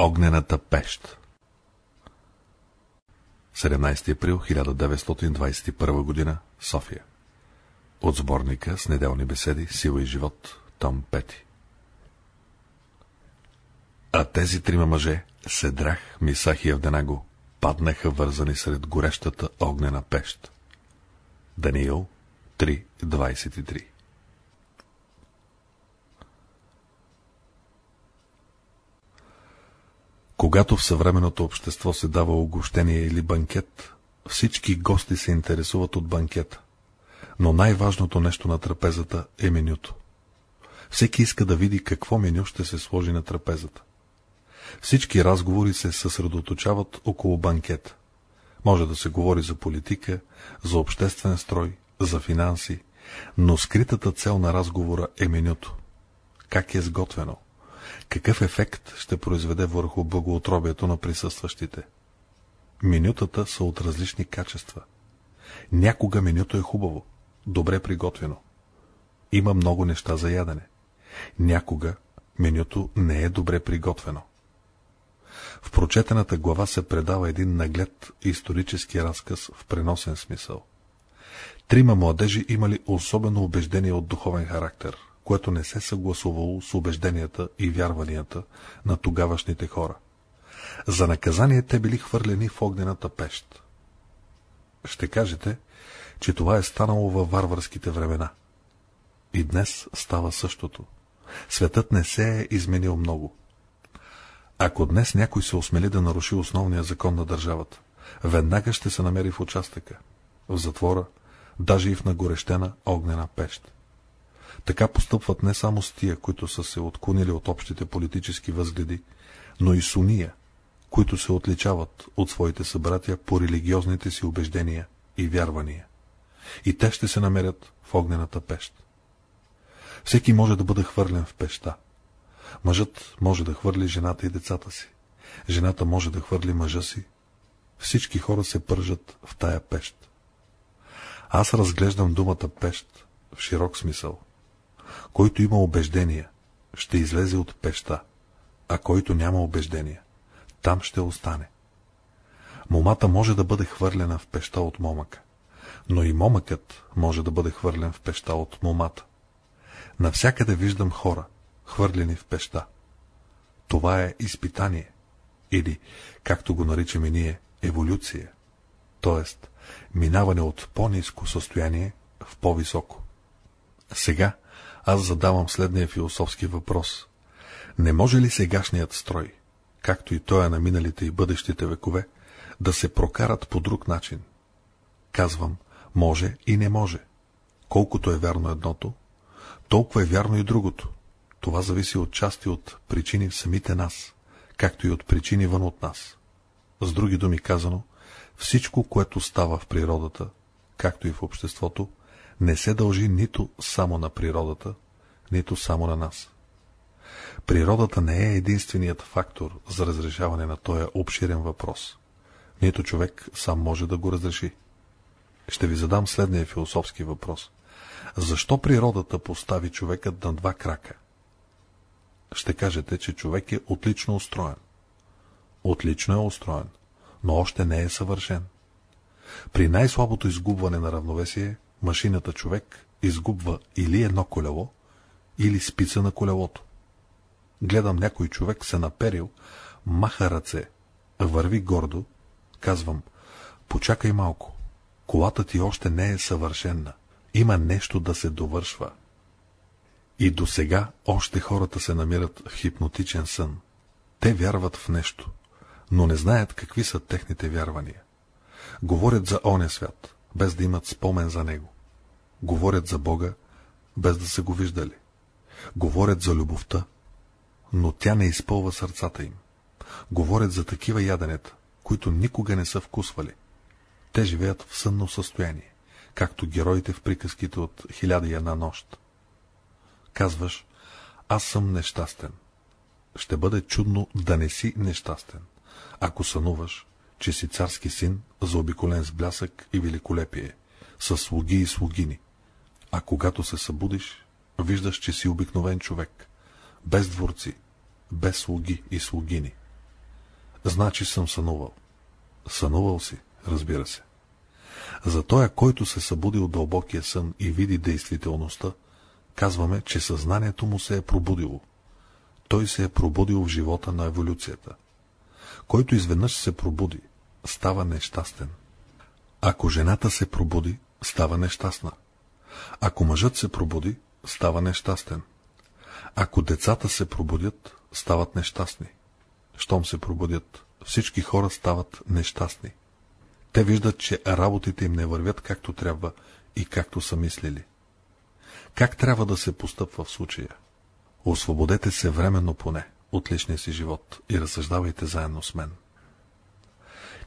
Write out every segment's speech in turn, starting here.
Огнената пещ 17 април 1921 г. София От сборника с неделни беседи Сила и живот, том 5 А тези трима мъже, Седрах, Мисах и Евденаго, паднаха вързани сред горещата огнена пещ. Даниил 3.23 Когато в съвременното общество се дава огощение или банкет, всички гости се интересуват от банкета. Но най-важното нещо на трапезата е менюто. Всеки иска да види какво меню ще се сложи на трапезата. Всички разговори се съсредоточават около банкета. Може да се говори за политика, за обществен строй, за финанси, но скритата цел на разговора е менюто. Как е сготвено? Какъв ефект ще произведе върху благоотробието на присъстващите? Менютата са от различни качества. Някога менюто е хубаво, добре приготвено. Има много неща за ядене. Някога менюто не е добре приготвено. В прочетената глава се предава един наглед исторически разказ в преносен смисъл. Трима младежи имали особено убеждение от духовен характер, което не се съгласувало с убежденията и вярванията на тогавашните хора. За наказание те били хвърлени в огнената пещ. Ще кажете, че това е станало във варварските времена. И днес става същото. Светът не се е изменил много. Ако днес някой се осмели да наруши основния закон на държавата, веднага ще се намери в участъка, в затвора, даже и в нагорещена огнена пещ. Така постъпват не само с тия, които са се отклонили от общите политически възгледи, но и с уния, които се отличават от своите събратя по религиозните си убеждения и вярвания. И те ще се намерят в огнената пещ. Всеки може да бъде хвърлен в пеща. Мъжът може да хвърли жената и децата си. Жената може да хвърли мъжа си. Всички хора се пържат в тая пещ. Аз разглеждам думата пещ в широк смисъл. Който има убеждения, ще излезе от пеща, а който няма убеждения, там ще остане. Момата може да бъде хвърлена в пеща от момъка, но и момъкът може да бъде хвърлен в пеща от момата. Навсякъде виждам хора, хвърлени в пеща. Това е изпитание, или, както го наричаме ние, еволюция, т.е. минаване от по-низко състояние в по-високо. Сега аз задавам следния философски въпрос. Не може ли сегашният строй, както и той е на миналите и бъдещите векове, да се прокарат по друг начин? Казвам, може и не може. Колкото е вярно едното, толкова е вярно и другото. Това зависи от части от причини в самите нас, както и от причини вън от нас. С други думи казано, всичко, което става в природата, както и в обществото, не се дължи нито само на природата, нито само на нас. Природата не е единственият фактор за разрешаване на този обширен въпрос. Нито човек сам може да го разреши. Ще ви задам следния философски въпрос. Защо природата постави човекът на два крака? Ще кажете, че човек е отлично устроен. Отлично е устроен, но още не е съвършен. При най-слабото изгубване на равновесие, машината човек изгубва или едно колело, или спица на колелото. Гледам някой човек се наперил, маха ръце, върви гордо, казвам, почакай малко, колата ти още не е съвършенна, има нещо да се довършва. И до сега още хората се намират в хипнотичен сън. Те вярват в нещо, но не знаят какви са техните вярвания. Говорят за оня свят, без да имат спомен за него. Говорят за Бога, без да са го виждали. Говорят за любовта, но тя не изпълва сърцата им. Говорят за такива яденета, които никога не са вкусвали. Те живеят в сънно състояние, както героите в приказките от хиляда една нощ. Казваш, аз съм нещастен. Ще бъде чудно да не си нещастен, ако сънуваш, че си царски син, заобиколен с блясък и великолепие, с слуги и слугини. А когато се събудиш, виждаш, че си обикновен човек, без дворци, без слуги и слугини. Значи съм сънувал. Сънувал си, разбира се. За тоя, който се събуди от дълбокия сън и види действителността, казваме, че съзнанието му се е пробудило. Той се е пробудил в живота на еволюцията. Който изведнъж се пробуди, става нещастен. Ако жената се пробуди, става нещастна. Ако мъжът се пробуди, става нещастен. Ако децата се пробудят, стават нещастни. Щом се пробудят, всички хора стават нещастни. Те виждат, че работите им не вървят както трябва и както са мислили. Как трябва да се постъпва в случая? Освободете се временно поне от личния си живот и разсъждавайте заедно с мен.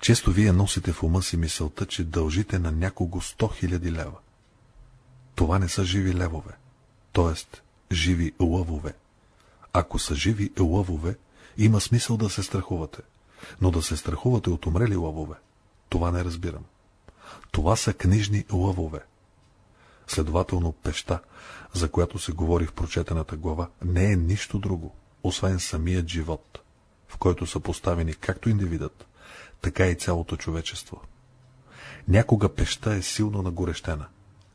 Често вие носите в ума си мисълта, че дължите на някого 100 000 лева. Това не са живи левове, т.е. живи лъвове. Ако са живи лъвове, има смисъл да се страхувате, но да се страхувате от умрели лъвове, това не разбирам. Това са книжни лъвове. Следователно пеща, за която се говори в прочетената глава, не е нищо друго, освен самият живот, в който са поставени както индивидът, така и цялото човечество. Някога пеща е силно нагорещена,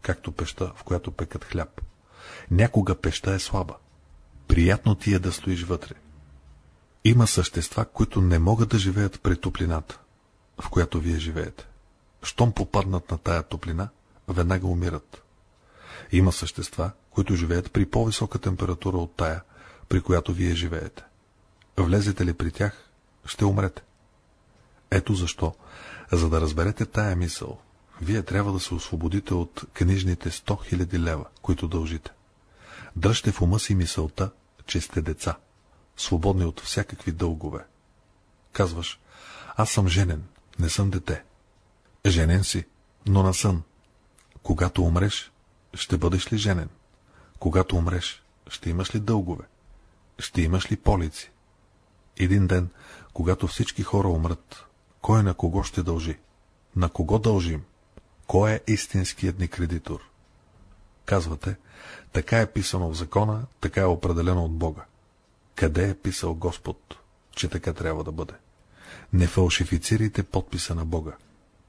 както пеща, в която пекат хляб. Някога пеща е слаба. Приятно ти е да стоиш вътре. Има същества, които не могат да живеят при топлината, в която вие живеете. Щом попаднат на тая топлина, веднага умират. Има същества, които живеят при по-висока температура от тая, при която вие живеете. Влезете ли при тях, ще умрете. Ето защо, за да разберете тая мисъл, вие трябва да се освободите от книжните 100 000 лева, които дължите. Дръжте в ума си мисълта, че сте деца, свободни от всякакви дългове. Казваш, аз съм женен, не съм дете. Женен си, но на сън. Когато умреш, ще бъдеш ли женен? Когато умреш, ще имаш ли дългове? Ще имаш ли полици? Един ден, когато всички хора умрат, кой на кого ще дължи? На кого дължим? Кой е истинският ни кредитор? Казвате, така е писано в закона, така е определено от Бога. Къде е писал Господ, че така трябва да бъде? Не фалшифицирайте подписа на Бога.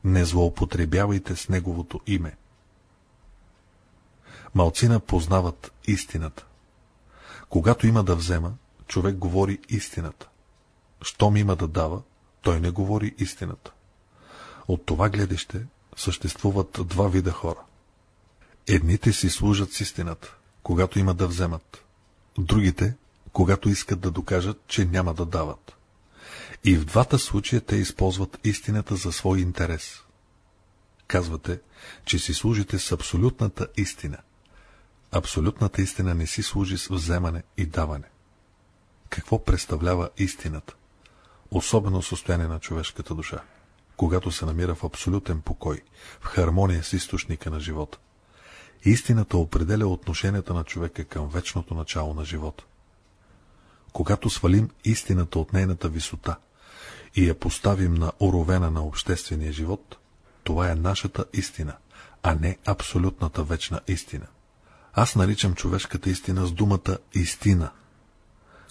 Не злоупотребявайте с Неговото име. Малцина познават истината. Когато има да взема, човек говори истината. Щом има да дава, той не говори истината. От това гледаще съществуват два вида хора. Едните си служат с истината, когато има да вземат. Другите, когато искат да докажат, че няма да дават. И в двата случая те използват истината за свой интерес. Казвате, че си служите с абсолютната истина. Абсолютната истина не си служи с вземане и даване. Какво представлява истината? Особено състояние на човешката душа, когато се намира в абсолютен покой, в хармония с източника на живота. Истината определя отношенията на човека към вечното начало на живота. Когато свалим истината от нейната висота и я поставим на уровена на обществения живот, това е нашата истина, а не абсолютната вечна истина. Аз наричам човешката истина с думата истина.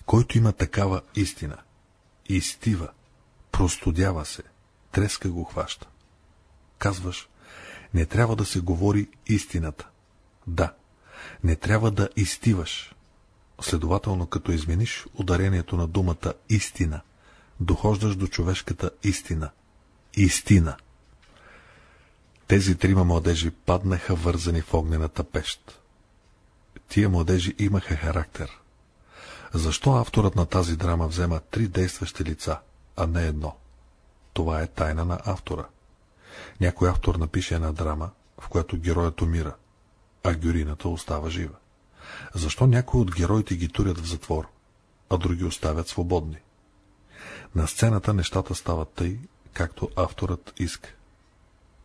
Който има такава истина, изтива, простудява се, треска го хваща. Казваш, не трябва да се говори истината. Да, не трябва да изтиваш. Следователно, като измениш ударението на думата истина, дохождаш до човешката истина. Истина. Тези трима младежи паднаха вързани в огнената пещ. Тия младежи имаха характер. Защо авторът на тази драма взема три действащи лица, а не едно? Това е тайна на автора. Някой автор напише една драма, в която героят умира, а героината остава жива. Защо някои от героите ги турят в затвор, а други оставят свободни? На сцената нещата стават тъй, както авторът иска.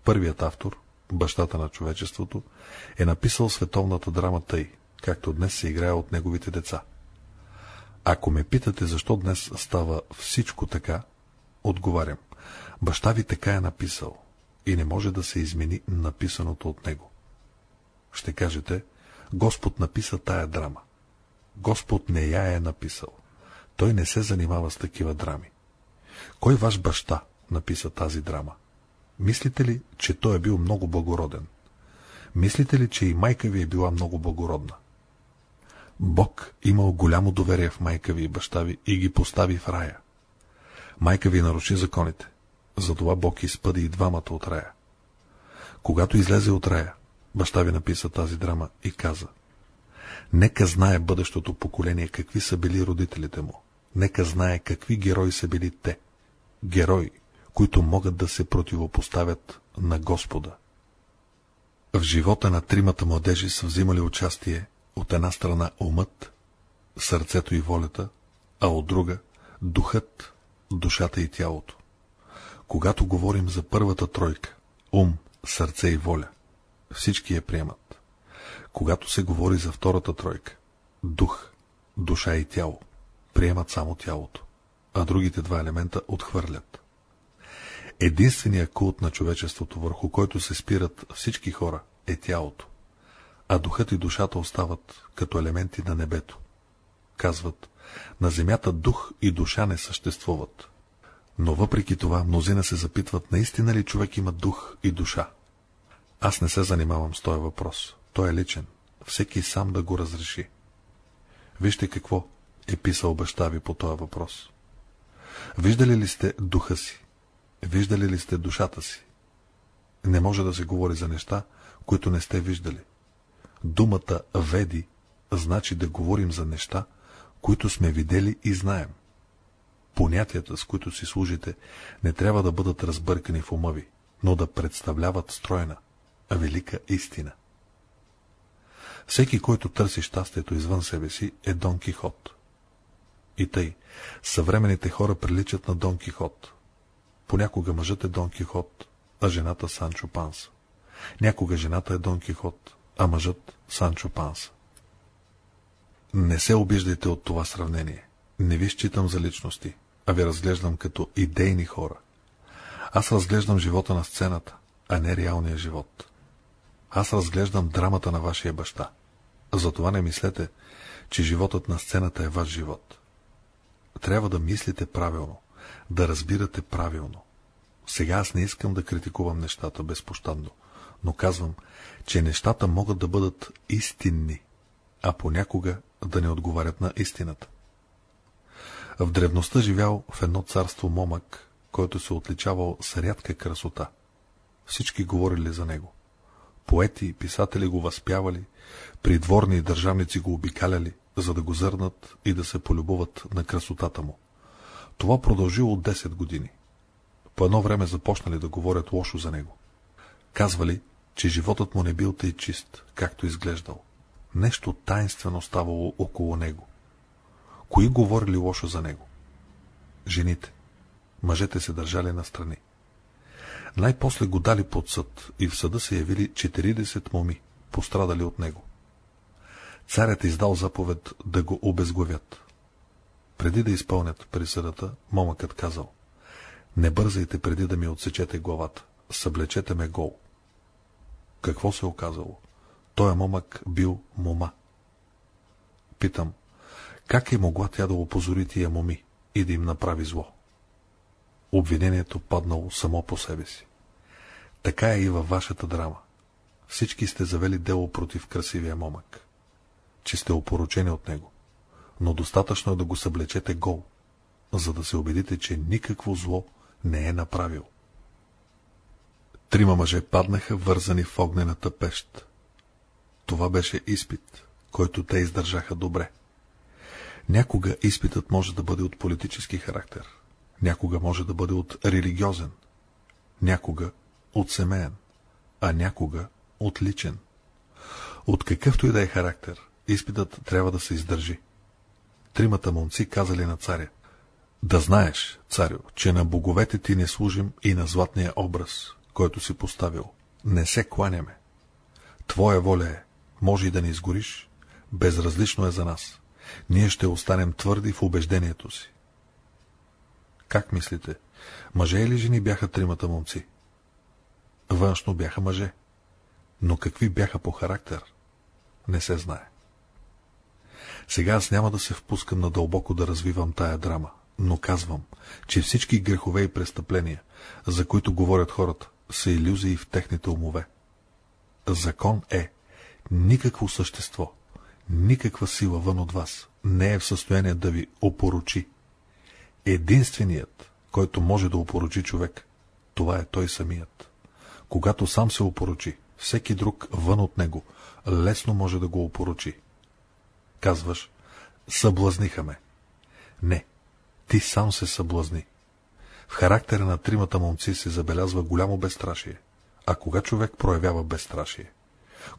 Първият автор, бащата на човечеството, е написал световната драма тъй, както днес се играе от неговите деца. Ако ме питате защо днес става всичко така, отговарям. Баща ви така е написал и не може да се измени написаното от него. Ще кажете, Господ написа тая драма. Господ не я е написал. Той не се занимава с такива драми. Кой ваш баща написа тази драма? Мислите ли, че той е бил много благороден? Мислите ли, че и майка ви е била много благородна? Бог имал голямо доверие в майка ви и баща ви и ги постави в рая. Майка ви наруши законите, затова Бог изпъди и двамата от рая. Когато излезе от рая, баща ви написа тази драма и каза Нека знае бъдещото поколение какви са били родителите му. Нека знае какви герои са били те. Герои, които могат да се противопоставят на Господа. В живота на тримата младежи са взимали участие от една страна умът, сърцето и волята, а от друга – духът, душата и тялото. Когато говорим за първата тройка – ум, сърце и воля, всички я приемат. Когато се говори за втората тройка – дух, душа и тяло, приемат само тялото, а другите два елемента отхвърлят. Единственият култ на човечеството, върху който се спират всички хора, е тялото, а духът и душата остават като елементи на небето. Казват, на земята дух и душа не съществуват. Но въпреки това мнозина се запитват, наистина ли човек има дух и душа? Аз не се занимавам с този въпрос. Той е личен. Всеки сам да го разреши. Вижте какво е писал баща ви по този въпрос. Виждали ли сте духа си? Виждали ли сте душата си? Не може да се говори за неща, които не сте виждали. Думата «веди» значи да говорим за неща, които сме видели и знаем. Понятията, с които си служите, не трябва да бъдат разбъркани в ума ви, но да представляват стройна, велика истина. Всеки, който търси щастието извън себе си, е Дон Кихот. И тъй, съвременните хора приличат на Дон Кихот. Понякога мъжът е Дон Кихот, а жената Санчо Панс. Някога жената е Дон Кихот, а мъжът Санчо Панс. Не се обиждайте от това сравнение. Не ви считам за личности, а ви разглеждам като идейни хора. Аз разглеждам живота на сцената, а не реалния живот. Аз разглеждам драмата на вашия баща. Затова не мислете, че животът на сцената е ваш живот. Трябва да мислите правилно, да разбирате правилно. Сега аз не искам да критикувам нещата безпощадно, но казвам, че нещата могат да бъдат истинни, а понякога да не отговарят на истината. В древността живял в едно царство момък, който се отличавал с рядка красота. Всички говорили за него. Поети и писатели го възпявали, придворни и държавници го обикаляли, за да го зърнат и да се полюбуват на красотата му. Това продължило 10 години. По едно време започнали да говорят лошо за него. Казвали, че животът му не бил тъй чист, както изглеждал. Нещо таинствено ставало около него. Кои говорили лошо за него? Жените. Мъжете се държали настрани. Най-после го дали под съд и в съда се явили 40 моми, пострадали от него. Царят издал заповед да го обезглавят. Преди да изпълнят присъдата, момъкът казал Не бързайте преди да ми отсечете главата, съблечете ме гол. Какво се оказало? Той момък бил мома. Питам, как е могла тя да опозори тия моми и да им направи зло? Обвинението паднало само по себе си. Така е и във вашата драма. Всички сте завели дело против красивия момък, че сте опоручени от него, но достатъчно е да го съблечете гол, за да се убедите, че никакво зло не е направил. Трима мъже паднаха вързани в огнената пещ. Това беше изпит, който те издържаха добре. Някога изпитът може да бъде от политически характер, някога може да бъде от религиозен, някога от семейен, а някога от личен. От какъвто и да е характер, изпитът трябва да се издържи. Тримата момци казали на царя, да знаеш, царю, че на боговете ти не служим и на златния образ, който си поставил. Не се кланяме. Твоя воля е, може и да не изгориш, безразлично е за нас. Ние ще останем твърди в убеждението си. Как мислите, мъже или жени бяха тримата момци? Външно бяха мъже, но какви бяха по характер, не се знае. Сега аз няма да се впускам надълбоко да развивам тая драма, но казвам, че всички грехове и престъпления, за които говорят хората, са иллюзии в техните умове. Закон е никакво същество, никаква сила вън от вас не е в състояние да ви опорочи. Единственият, който може да опорочи човек, това е той самият. Когато сам се опорочи, всеки друг вън от него лесно може да го опорочи. Казваш, съблазниха ме. Не, ти сам се съблазни. В характера на тримата момци се забелязва голямо безстрашие. А кога човек проявява безстрашие?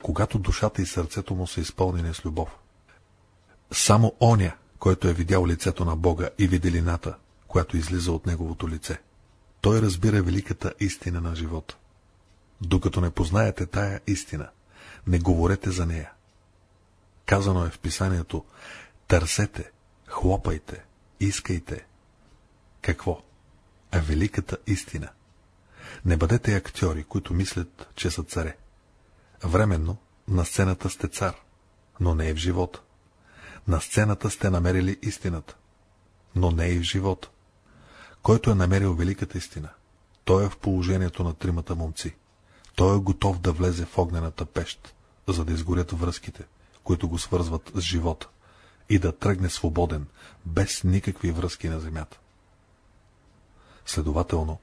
Когато душата и сърцето му са изпълнени с любов. Само оня, който е видял лицето на Бога и виделината, която излиза от неговото лице. Той разбира великата истина на живота. Докато не познаете тая истина, не говорете за нея. Казано е в писанието, търсете, хлопайте, искайте. Какво? А великата истина. Не бъдете актьори, които мислят, че са царе. Временно на сцената сте цар, но не и в живота. На сцената сте намерили истината, но не и в живота. Който е намерил великата истина, той е в положението на тримата момци. Той е готов да влезе в огнената пещ, за да изгорят връзките, които го свързват с живота, и да тръгне свободен, без никакви връзки на земята. Следователно,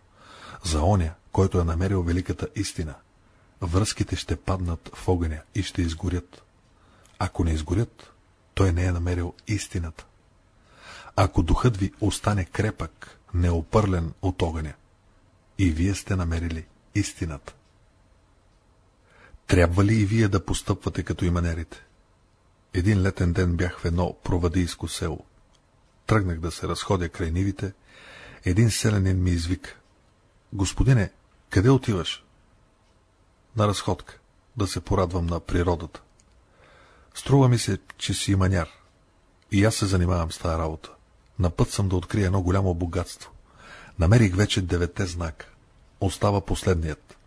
за оня, който е намерил великата истина, връзките ще паднат в огъня и ще изгорят. Ако не изгорят, той не е намерил истината. Ако духът ви остане крепък, неопърлен от огъня, и вие сте намерили истината. Трябва ли и вие да постъпвате като именерите? Един летен ден бях в едно провадийско село. Тръгнах да се разходя край нивите. Един селянин ми извика. Господине, къде отиваш? На разходка, да се порадвам на природата. Струва ми се, че си маняр. И аз се занимавам с тази работа. На път съм да открия едно голямо богатство. Намерих вече девете знака. Остава последният.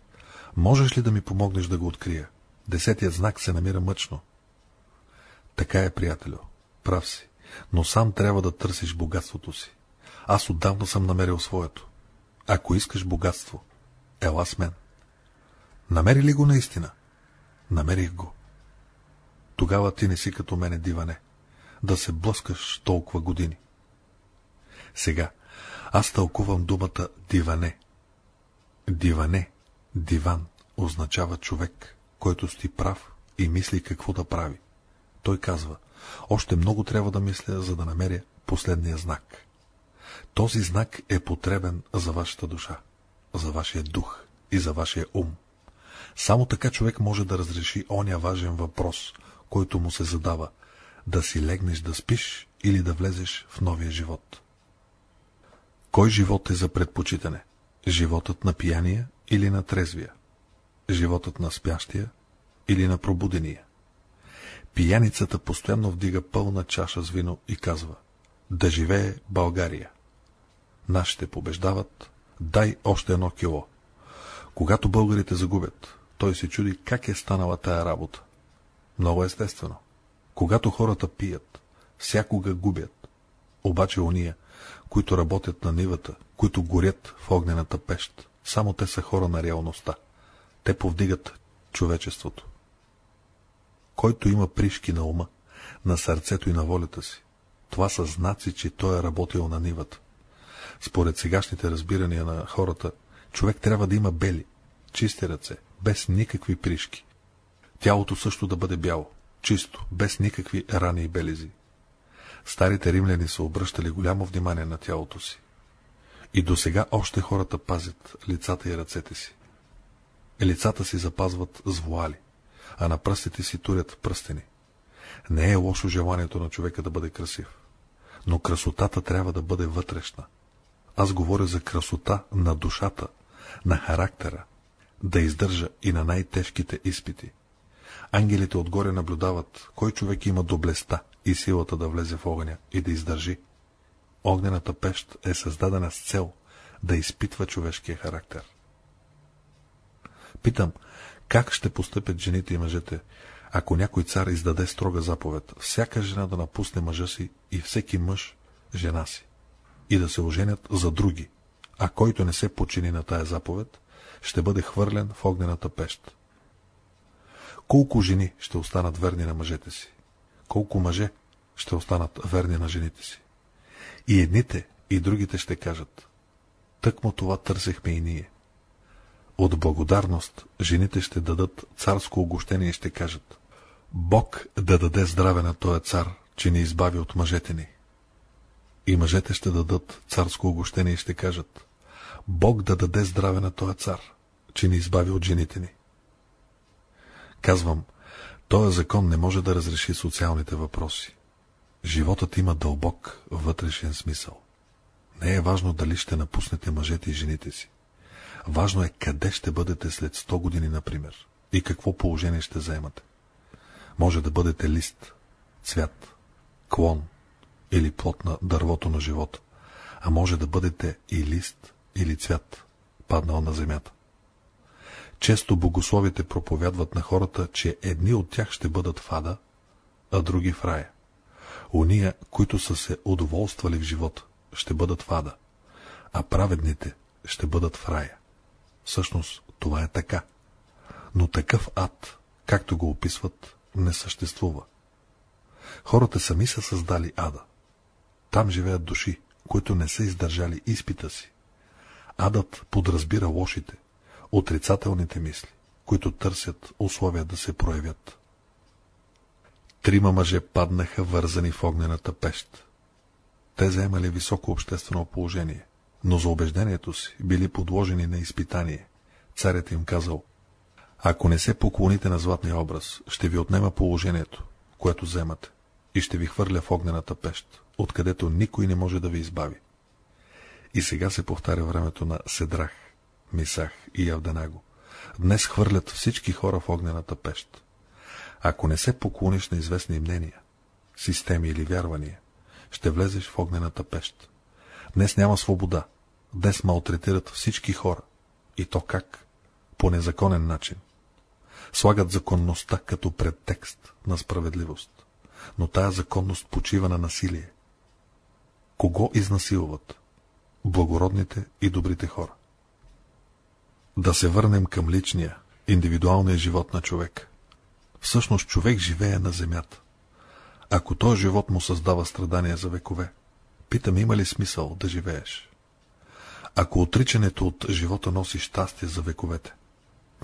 Можеш ли да ми помогнеш да го открия? Десетият знак се намира мъчно. Така е, приятелю. Прав си. Но сам трябва да търсиш богатството си. Аз отдавна съм намерил своето. Ако искаш богатство, ела с мен. Намери ли го наистина? Намерих го. Тогава ти не си като мене диване, да се блъскаш толкова години. Сега, аз тълкувам думата диване. Диване, диван, означава човек, който сти прав и мисли какво да прави. Той казва, още много трябва да мисля, за да намеря последния знак. Този знак е потребен за вашата душа, за вашия дух и за вашия ум. Само така човек може да разреши оня важен въпрос, който му се задава – да си легнеш да спиш или да влезеш в новия живот. Кой живот е за предпочитане? Животът на пияния или на трезвия? Животът на спящия или на пробудения? Пияницата постоянно вдига пълна чаша с вино и казва Да живее България! Нашите побеждават, дай още едно кило. Когато българите загубят, той се чуди как е станала тая работа. Много естествено. Когато хората пият, всякога губят. Обаче уния, които работят на нивата, които горят в огнената пещ, само те са хора на реалността. Те повдигат човечеството. Който има пришки на ума, на сърцето и на волята си, това са знаци, че той е работил на нивата. Според сегашните разбирания на хората, човек трябва да има бели, чисти ръце, без никакви пришки. Тялото също да бъде бяло, чисто, без никакви рани и белези. Старите римляни са обръщали голямо внимание на тялото си. И до сега още хората пазят лицата и ръцете си. Лицата си запазват с вуали, а на пръстите си турят пръстени. Не е лошо желанието на човека да бъде красив, но красотата трябва да бъде вътрешна. Аз говоря за красота на душата, на характера, да издържа и на най-тежките изпити. Ангелите отгоре наблюдават, кой човек има доблестта и силата да влезе в огъня и да издържи. Огнената пещ е създадена с цел да изпитва човешкия характер. Питам, как ще постъпят жените и мъжете, ако някой цар издаде строга заповед, всяка жена да напусне мъжа си и всеки мъж жена си? И да се оженят за други, а който не се почини на тая заповед, ще бъде хвърлен в огнената пещ. Колко жени ще останат верни на мъжете си? Колко мъже ще останат верни на жените си? И едните, и другите ще кажат. Тъкмо това търсехме и ние. От благодарност жените ще дадат царско огощение и ще кажат. Бог да даде здраве на този цар, че ни избави от мъжете ни. И мъжете ще дадат царско огощение и ще кажат. Бог да даде здраве на този цар, че ни избави от жените ни. Казвам, този закон не може да разреши социалните въпроси. Животът има дълбок вътрешен смисъл. Не е важно дали ще напуснете мъжете и жените си. Важно е къде ще бъдете след 100 години, например, и какво положение ще заемате. Може да бъдете лист, цвят, клон или плод на дървото на живота, а може да бъдете и лист или цвят, паднал на земята. Често богословите проповядват на хората, че едни от тях ще бъдат в ада, а други в рая. Уния, които са се удоволствали в живота, ще бъдат в ада, а праведните ще бъдат в рая. Всъщност, това е така. Но такъв ад, както го описват, не съществува. Хората сами са създали ада. Там живеят души, които не са издържали изпита си. Адът подразбира лошите, отрицателните мисли, които търсят условия да се проявят. Трима мъже паднаха вързани в огнената пещ. Те заемали високо обществено положение, но за убеждението си били подложени на изпитание. Царят им казал, ако не се поклоните на златния образ, ще ви отнема положението, което вземате, и ще ви хвърля в огнената пещ, откъдето никой не може да ви избави. И сега се повтаря времето на Седрах, Мисах и Явданаго. Днес хвърлят всички хора в огнената пещ. Ако не се поклониш на известни мнения, системи или вярвания, ще влезеш в огнената пещ. Днес няма свобода. Днес малтретират всички хора. И то как? По незаконен начин. Слагат законността като предтекст на справедливост. Но тая законност почива на насилие. Кого изнасилват? Благородните и добрите хора. Да се върнем към личния, индивидуалния живот на човек. Всъщност човек живее на земята. Ако този живот му създава страдания за векове, питам има ли смисъл да живееш? Ако отричането от живота носи щастие за вековете,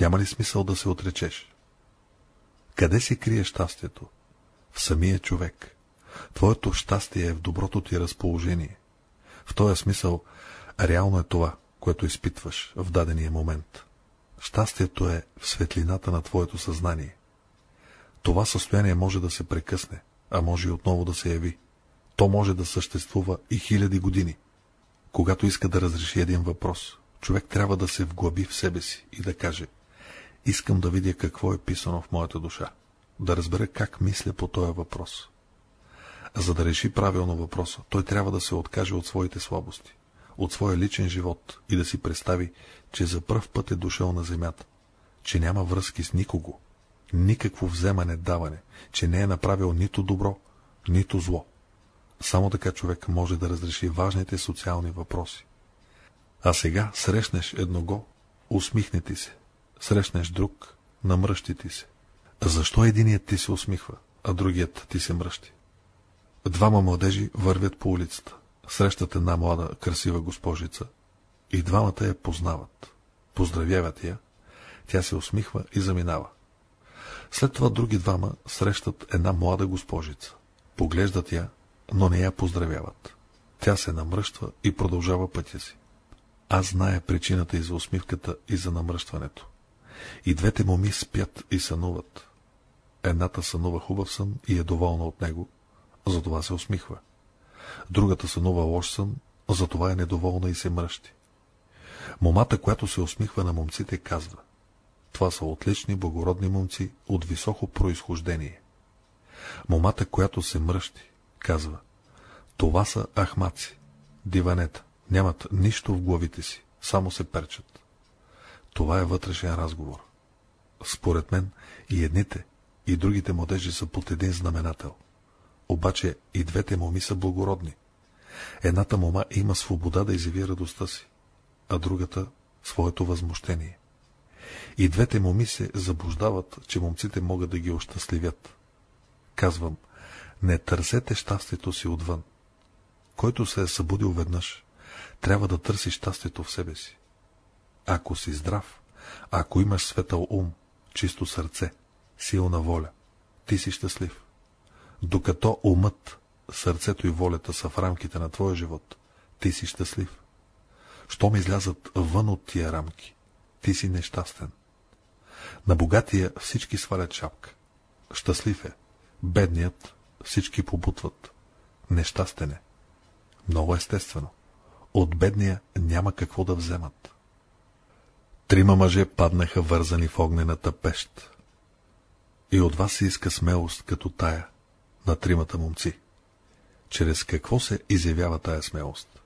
няма ли смисъл да се отречеш? Къде се крие щастието? В самия човек. Твоето щастие е в доброто ти разположение. В този смисъл, реално е това, което изпитваш в дадения момент. Щастието е в светлината на твоето съзнание. Това състояние може да се прекъсне, а може и отново да се яви. То може да съществува и хиляди години. Когато иска да разреши един въпрос, човек трябва да се вглъби в себе си и да каже Искам да видя какво е писано в моята душа, да разбера как мисля по този въпрос. За да реши правилно въпроса, той трябва да се откаже от своите слабости, от своя личен живот и да си представи, че за пръв път е дошъл на земята, че няма връзки с никого, никакво вземане-даване, че не е направил нито добро, нито зло. Само така човек може да разреши важните социални въпроси. А сега срещнеш едного, усмихне ти се, срещнеш друг, намръщи ти се. Защо единият ти се усмихва, а другият ти се мръщи? Двама младежи вървят по улицата, срещат една млада, красива госпожица и двамата я познават. Поздравяват я, тя се усмихва и заминава. След това други двама срещат една млада госпожица. Поглеждат я, но не я поздравяват. Тя се намръщва и продължава пътя си. Аз зная причината и за усмивката, и за намръщването. И двете моми спят и сънуват. Едната сънува хубав сън и е доволна от него, затова се усмихва. Другата сънува лош сън, затова е недоволна и се мръщи. Момата, която се усмихва на момците, казва това са отлични, благородни момци от високо произхождение. Момата, която се мръщи, казва, това са ахмаци, диванета, нямат нищо в главите си, само се перчат. Това е вътрешен разговор. Според мен и едните, и другите младежи са под един знаменател. Обаче и двете моми са благородни. Едната мома има свобода да изяви радостта си, а другата — своето възмущение. И двете моми се заблуждават, че момците могат да ги ощастливят. Казвам, не търсете щастието си отвън. Който се е събудил веднъж, трябва да търси щастието в себе си. Ако си здрав, ако имаш светъл ум, чисто сърце, силна воля, ти си щастлив. Докато умът, сърцето и волята са в рамките на твоя живот, ти си щастлив. Щом излязат вън от тия рамки, ти си нещастен. На богатия всички свалят шапка. Щастлив е. Бедният всички побутват. Нещастен е. Много естествено. От бедния няма какво да вземат. Трима мъже паднаха вързани в огнената пещ. И от вас се иска смелост като тая на тримата момци. Чрез какво се изявява тая смелост?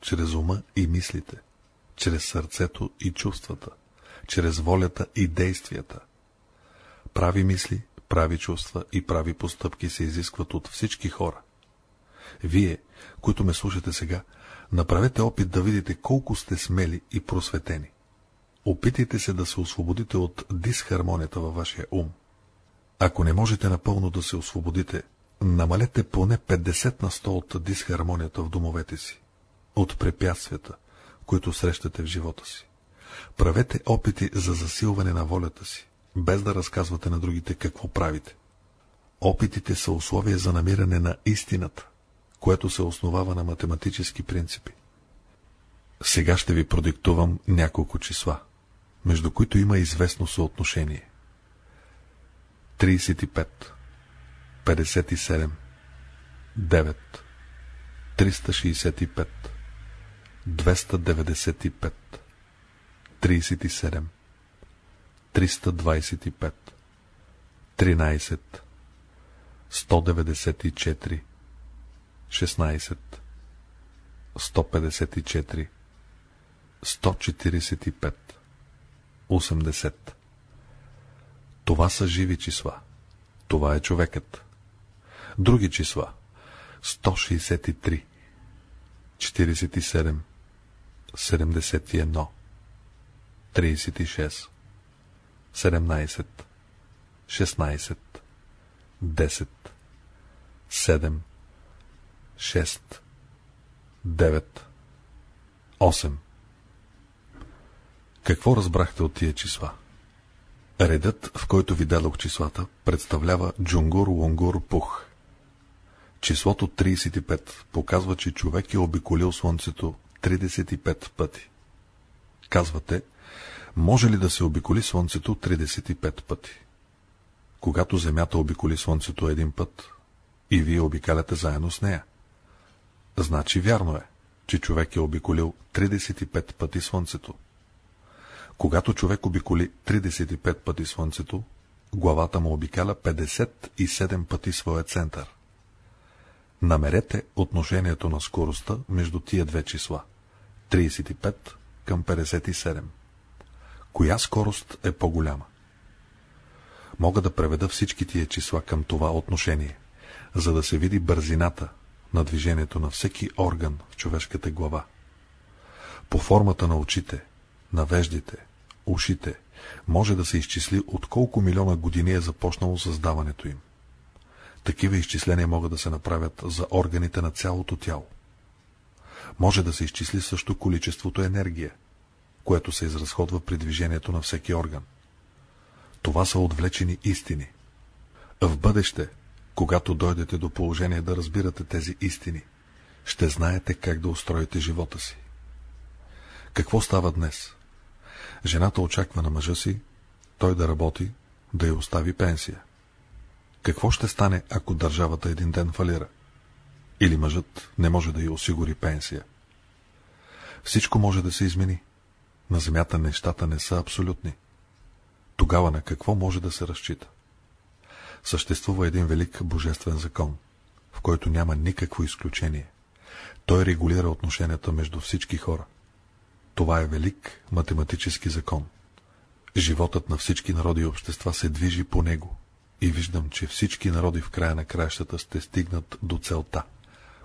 Чрез ума и мислите, чрез сърцето и чувствата, чрез волята и действията. Прави мисли, прави чувства и прави постъпки се изискват от всички хора. Вие, които ме слушате сега, направете опит да видите колко сте смели и просветени. Опитайте се да се освободите от дисхармонията във вашия ум. Ако не можете напълно да се освободите, намалете поне 50 на 100 от дисхармонията в домовете си, от препятствията, които срещате в живота си. Правете опити за засилване на волята си, без да разказвате на другите какво правите. Опитите са условия за намиране на истината, което се основава на математически принципи. Сега ще ви продиктувам няколко числа, между които има известно съотношение. 35 57 9 365 295 37 325 13 194 16 154 145 80 Това са живи числа. Това е човекът. Други числа 163 47 71 36 17 16 10 7 6 9 8 Какво разбрахте от тия числа? Редът, в който ви дадох числата, представлява Джунгур Лонгур Пух. Числото 35 показва, че човек е обиколил Слънцето 35 пъти. Казвате, може ли да се обиколи Слънцето 35 пъти? Когато Земята обиколи Слънцето един път, и вие обикаляте заедно с нея. Значи вярно е, че човек е обиколил 35 пъти Слънцето. Когато човек обиколи 35 пъти Слънцето, главата му обикаля 57 пъти своя център. Намерете отношението на скоростта между тия две числа. 35 към 57. Коя скорост е по-голяма? Мога да преведа всички тия числа към това отношение, за да се види бързината на движението на всеки орган в човешката глава. По формата на очите, на веждите, ушите, може да се изчисли от колко милиона години е започнало създаването им. Такива изчисления могат да се направят за органите на цялото тяло. Може да се изчисли също количеството енергия, което се изразходва при движението на всеки орган. Това са отвлечени истини. В бъдеще, когато дойдете до положение да разбирате тези истини, ще знаете как да устроите живота си. Какво става днес? Жената очаква на мъжа си, той да работи, да я остави пенсия. Какво ще стане, ако държавата един ден фалира? Или мъжът не може да й осигури пенсия? Всичко може да се измени. На земята нещата не са абсолютни. Тогава на какво може да се разчита? Съществува един велик божествен закон, в който няма никакво изключение. Той регулира отношенията между всички хора. Това е велик математически закон. Животът на всички народи и общества се движи по него. И виждам, че всички народи в края на краищата ще стигнат до целта,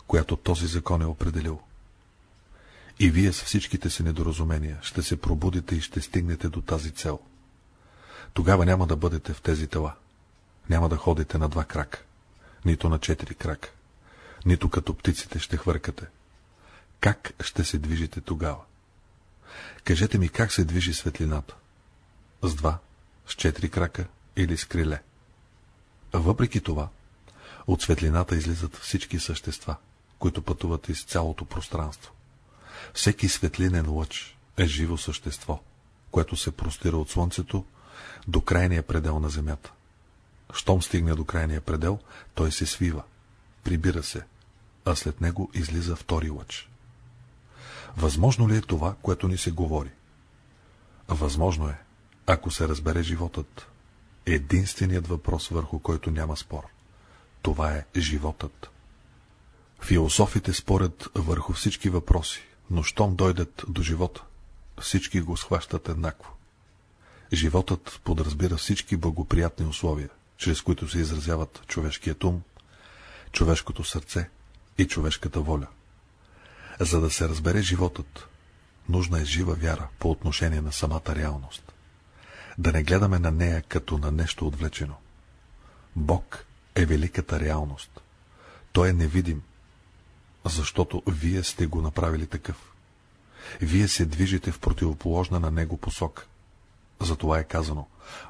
която този закон е определил. И вие с всичките си недоразумения ще се пробудите и ще стигнете до тази цел. Тогава няма да бъдете в тези тела. Няма да ходите на два крака, нито на четири крака, нито като птиците ще хвъркате. Как ще се движите тогава? Кажете ми как се движи светлината? С два, с четири крака или с криле? Въпреки това, от светлината излизат всички същества, които пътуват из цялото пространство. Всеки светлинен лъч е живо същество, което се простира от Слънцето до крайния предел на Земята. Щом стигне до крайния предел, той се свива, прибира се, а след него излиза втори лъч. Възможно ли е това, което ни се говори? Възможно е, ако се разбере животът. Единственият въпрос, върху който няма спор. Това е животът. Философите спорят върху всички въпроси, но щом дойдат до живота, всички го схващат еднакво. Животът подразбира всички благоприятни условия, чрез които се изразяват човешкият ум, човешкото сърце и човешката воля. За да се разбере животът, нужна е жива вяра по отношение на самата реалност. Да не гледаме на нея като на нещо отвлечено. Бог е великата реалност. Той е невидим, защото вие сте го направили такъв. Вие се движите в противоположна на него посока. Затова е казано,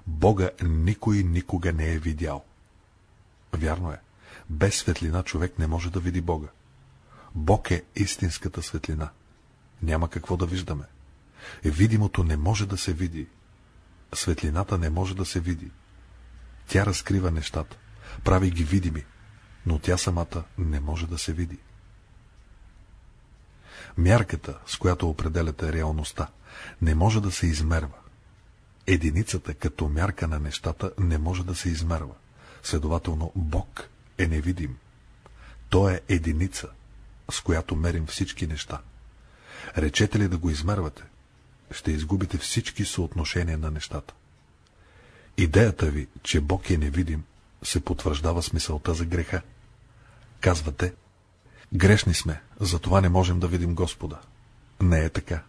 Бога никой никога не е видял. Вярно е, без светлина човек не може да види Бога. Бог е истинската светлина. Няма какво да виждаме. Видимото не може да се види. Светлината не може да се види. Тя разкрива нещата, прави ги видими, но тя самата не може да се види. Мярката, с която определяте реалността, не може да се измерва. Единицата като мярка на нещата не може да се измерва. Следователно, Бог е невидим. Той е единица, с която мерим всички неща. Речете ли да го измервате, ще изгубите всички съотношения на нещата. Идеята ви, че Бог е невидим, се потвърждава с мисълта за греха. Казвате, грешни сме, затова не можем да видим Господа. Не е така.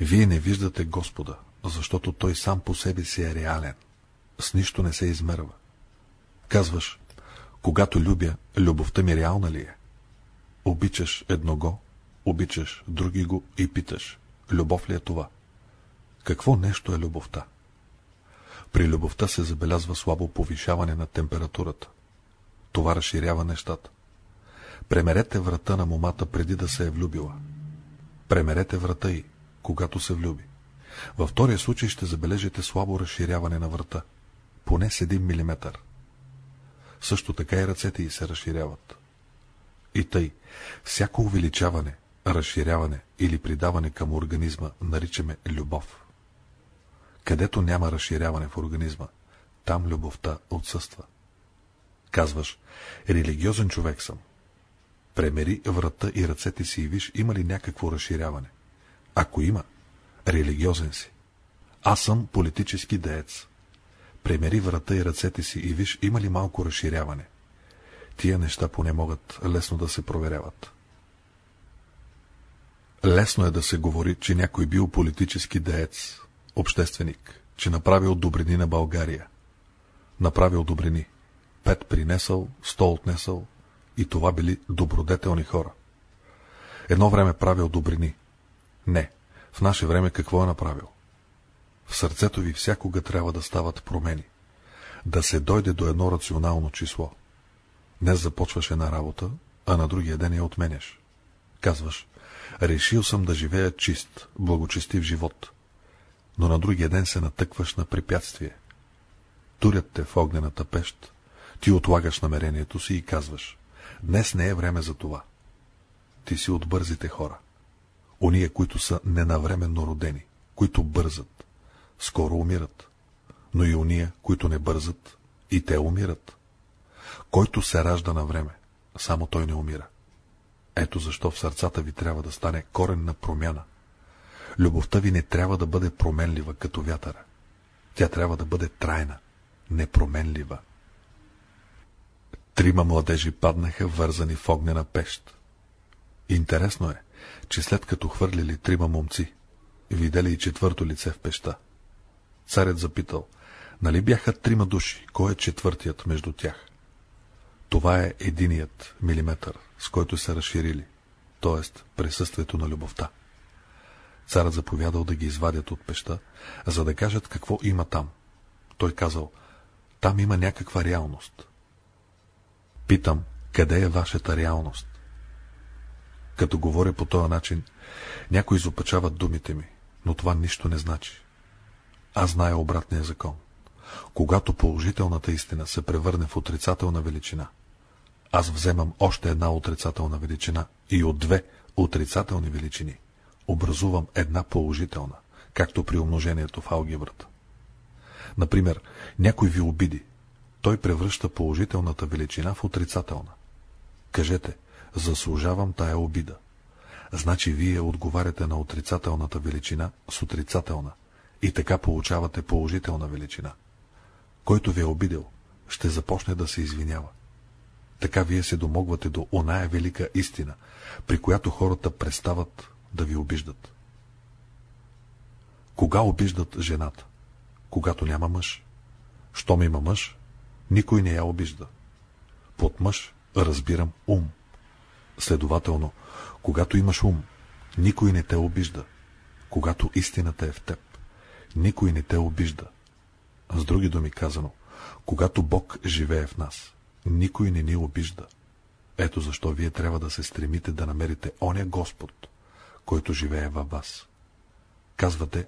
Вие не виждате Господа, защото Той сам по себе си е реален. С нищо не се измерва. Казваш, когато любя, любовта ми реална ли е? Обичаш едного, обичаш други го и питаш, любов ли е това? Какво нещо е любовта? При любовта се забелязва слабо повишаване на температурата. Това разширява нещата. Премерете врата на момата преди да се е влюбила. Премерете врата й, когато се влюби. Във втория случай ще забележите слабо разширяване на врата, поне с 1 мм. Също така и ръцете й се разширяват. И тъй, всяко увеличаване, разширяване или придаване към организма наричаме любов. Където няма разширяване в организма, там любовта отсъства. Казваш, религиозен човек съм. Премери врата и ръцете си и виж, има ли някакво разширяване. Ако има, религиозен си. Аз съм политически деец. Премери врата и ръцете си и виж, има ли малко разширяване. Тия неща поне могат лесно да се проверяват. Лесно е да се говори, че някой бил политически деец, общественик, че направил добрини на България. Направил добрини. Пет принесъл, сто отнесъл и това били добродетелни хора. Едно време правил добрини. Не, в наше време какво е направил? В сърцето ви всякога трябва да стават промени. Да се дойде до едно рационално число. Днес започваш една работа, а на другия ден я отменяш. Казваш, решил съм да живея чист, благочестив живот. Но на другия ден се натъкваш на препятствие. Турят те в огнената пещ, ти отлагаш намерението си и казваш, днес не е време за това. Ти си от бързите хора. Ония, които са ненавременно родени, които бързат, скоро умират. Но и ония, които не бързат, и те умират. Който се ражда на време, само той не умира. Ето защо в сърцата ви трябва да стане коренна промяна. Любовта ви не трябва да бъде променлива като вятъра. Тя трябва да бъде трайна, непроменлива. Трима младежи паднаха вързани в огнена пещ, Интересно е, че след като хвърлили трима момци, видели и четвърто лице в пеща. Царят запитал, нали бяха трима души, кой е четвъртият между тях? Това е единият милиметър, с който са разширили, т.е. присъствието на любовта. Царът заповядал да ги извадят от пеща, за да кажат какво има там. Той казал, там има някаква реалност. Питам, къде е вашата реалност? Като говоря по този начин, някои изопачават думите ми, но това нищо не значи. Аз зная обратния закон. Когато положителната истина се превърне в отрицателна величина, аз вземам още една отрицателна величина и от две отрицателни величини образувам една положителна, както при умножението в алгебрата. Например, някой ви обиди. Той превръща положителната величина в отрицателна. Кажете, заслужавам тая обида. Значи вие отговаряте на отрицателната величина с отрицателна и така получавате положителна величина. Който ви е обидел, ще започне да се извинява. Така вие се домогвате до оная велика истина, при която хората престават да ви обиждат. Кога обиждат жената? Когато няма мъж. Щом има мъж, никой не я обижда. Под мъж разбирам ум. Следователно, когато имаш ум, никой не те обижда. Когато истината е в теб, никой не те обижда. С други думи казано, когато Бог живее в нас, никой не ни обижда. Ето защо вие трябва да се стремите да намерите оня Господ, който живее във вас. Казвате,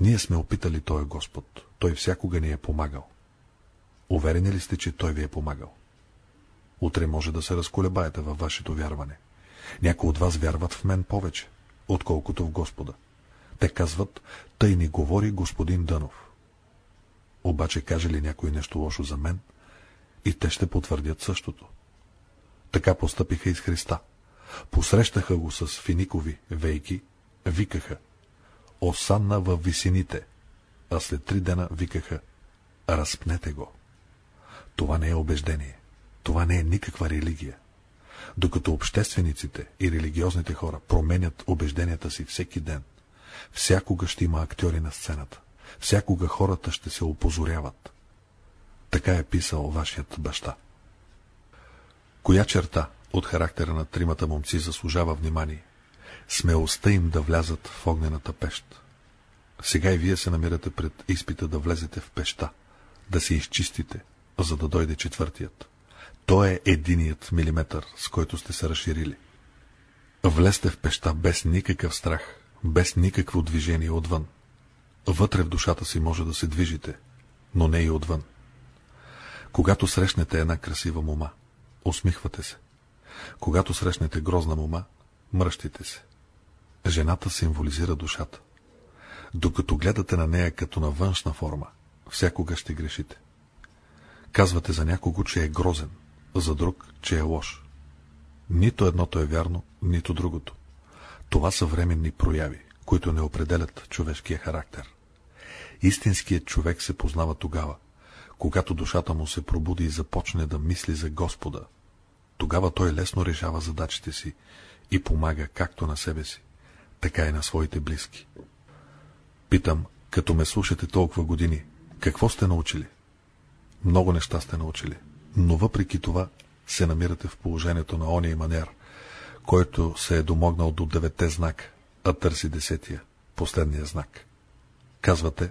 ние сме опитали Той Господ, Той всякога ни е помагал. Уверени ли сте, че Той ви е помагал? Утре може да се разколебаете във вашето вярване. Някои от вас вярват в мен повече, отколкото в Господа. Те казват, тъй ни говори господин Дънов. Обаче каже ли някой нещо лошо за мен, и те ще потвърдят същото. Така постъпиха и с Христа. Посрещаха го с финикови вейки, викаха Осанна във висините, а след три дена викаха Разпнете го. Това не е убеждение. Това не е никаква религия. Докато обществениците и религиозните хора променят убежденията си всеки ден, всякога ще има актьори на сцената. Всякога хората ще се опозоряват. Така е писал вашият баща. Коя черта от характера на тримата момци заслужава внимание? Смелостта им да влязат в огнената пещ. Сега и вие се намирате пред изпита да влезете в пеща, да се изчистите, за да дойде четвъртият. Той е единият милиметър, с който сте се разширили. Влезте в пеща без никакъв страх, без никакво движение отвън. Вътре в душата си може да се движите, но не и отвън. Когато срещнете една красива мома, усмихвате се. Когато срещнете грозна мома, мръщите се. Жената символизира душата. Докато гледате на нея като на външна форма, всякога ще грешите. Казвате за някого, че е грозен, за друг, че е лош. Нито едното е вярно, нито другото. Това са временни прояви, които не определят човешкия характер. Истинският човек се познава тогава, когато душата му се пробуди и започне да мисли за Господа. Тогава той лесно решава задачите си и помага както на себе си, така и на своите близки. Питам, като ме слушате толкова години, какво сте научили? Много неща сте научили, но въпреки това се намирате в положението на ония манер, който се е домогнал до девете знак, а търси десетия, последния знак. Казвате,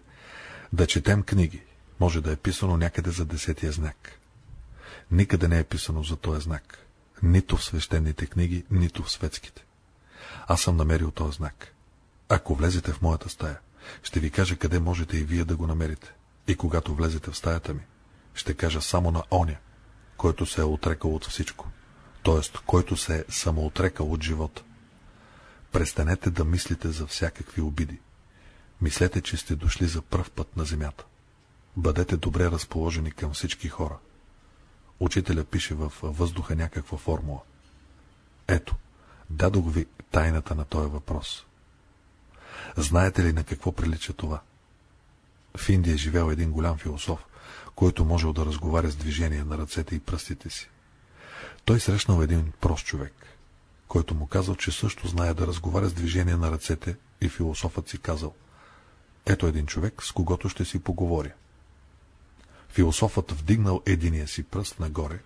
да четем книги, може да е писано някъде за десетия знак. Никъде не е писано за този знак. Нито в свещените книги, нито в светските. Аз съм намерил този знак. Ако влезете в моята стая, ще ви кажа къде можете и вие да го намерите. И когато влезете в стаята ми, ще кажа само на оня, който се е отрекал от всичко, т.е. който се е самоотрекал от живота. Престанете да мислите за всякакви обиди. Мислете, че сте дошли за пръв път на земята. Бъдете добре разположени към всички хора. Учителя пише във въздуха някаква формула. Ето, дадох ви тайната на този въпрос. Знаете ли на какво прилича това? В Индия е живял един голям философ, който можел да разговаря с движение на ръцете и пръстите си. Той срещнал един прост човек. който му казал, че също знае да разговаря с движение на ръцете и философът си казал Ето един човек, с когото ще си поговоря. Философът вдигнал единия си пръст нагоре,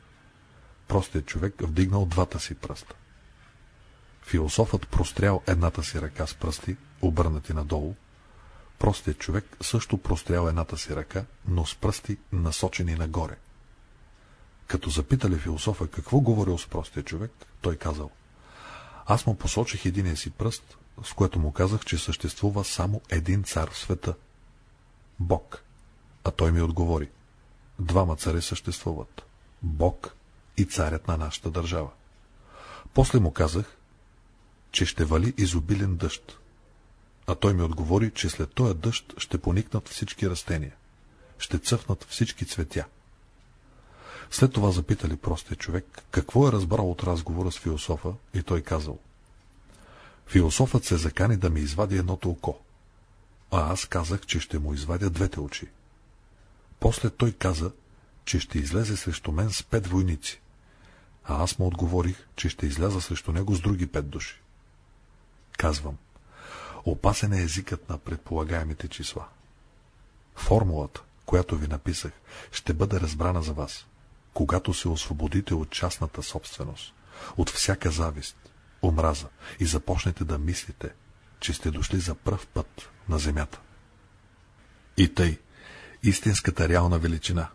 простият човек вдигнал двата си пръста. Философът прострял едната си ръка с пръсти, обърнати надолу, простият човек също прострял едната си ръка, но с пръсти насочени нагоре. Като запитали философа какво говорил с простия човек, той казал Аз му посочих единия си пръст, с което му казах, че съществува само един цар в света. Бог. А той ми отговори. Двама цари съществуват. Бог и царят на нашата държава. После му казах, че ще вали изобилен дъжд. А той ми отговори, че след този дъжд ще поникнат всички растения. Ще цъфнат всички цветя. След това запитали простия човек, какво е разбрал от разговора с философа и той казал. Философът се закани да ми извади едното око, а аз казах, че ще му извадя двете очи. После той каза, че ще излезе срещу мен с пет войници, а аз му отговорих, че ще изляза срещу него с други пет души. Казвам, опасен е езикът на предполагаемите числа. Формулата, която ви написах, ще бъде разбрана за вас когато се освободите от частната собственост, от всяка завист, омраза и започнете да мислите, че сте дошли за пръв път на земята. И тъй, истинската реална величина,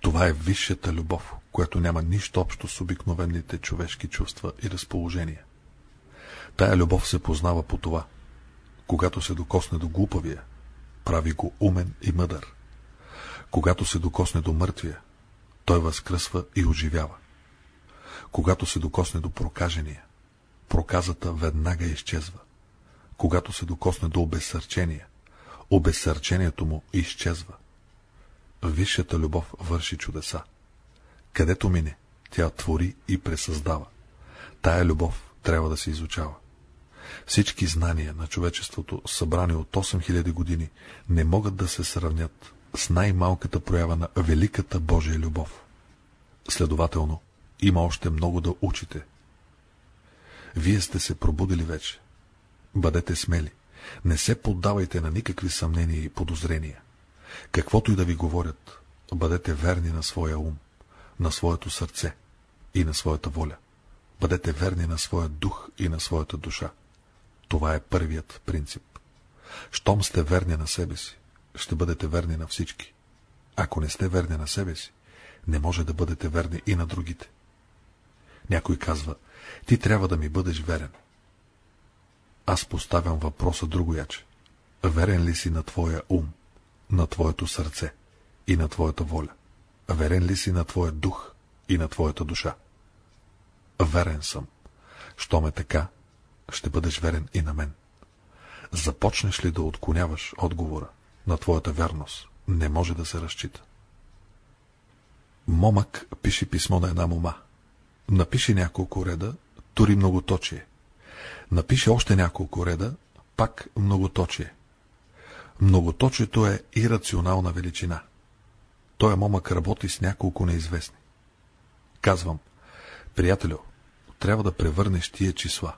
това е висшата любов, която няма нищо общо с обикновените човешки чувства и разположения. Тая любов се познава по това. Когато се докосне до глупавия, прави го умен и мъдър. Когато се докосне до мъртвия, той възкръсва и оживява. Когато се докосне до прокажения, проказата веднага изчезва. Когато се докосне до обезсърчения, обезсърчението му изчезва. Висшата любов върши чудеса. Където мине, тя твори и пресъздава. Тая любов трябва да се изучава. Всички знания на човечеството, събрани от 8000 години, не могат да се сравнят с най-малката проява на великата Божия любов. Следователно, има още много да учите. Вие сте се пробудили вече. Бъдете смели. Не се поддавайте на никакви съмнения и подозрения. Каквото и да ви говорят, бъдете верни на своя ум, на своето сърце и на своята воля. Бъдете верни на своя дух и на своята душа. Това е първият принцип. Щом сте верни на себе си, ще бъдете верни на всички. Ако не сте верни на себе си, не може да бъдете верни и на другите. Някой казва, ти трябва да ми бъдеш верен. Аз поставям въпроса другояче. Верен ли си на твоя ум, на твоето сърце и на твоята воля? Верен ли си на твоя дух и на твоята душа? Верен съм. Що ме така, ще бъдеш верен и на мен. Започнеш ли да отклоняваш отговора, на твоята вярност не може да се разчита. Момък пише писмо на една мома. Напише няколко реда, тури многоточие. Напише още няколко реда, пак многоточие. Многоточието е ирационална величина. Той момък работи с няколко неизвестни. Казвам, приятелю, трябва да превърнеш тия числа.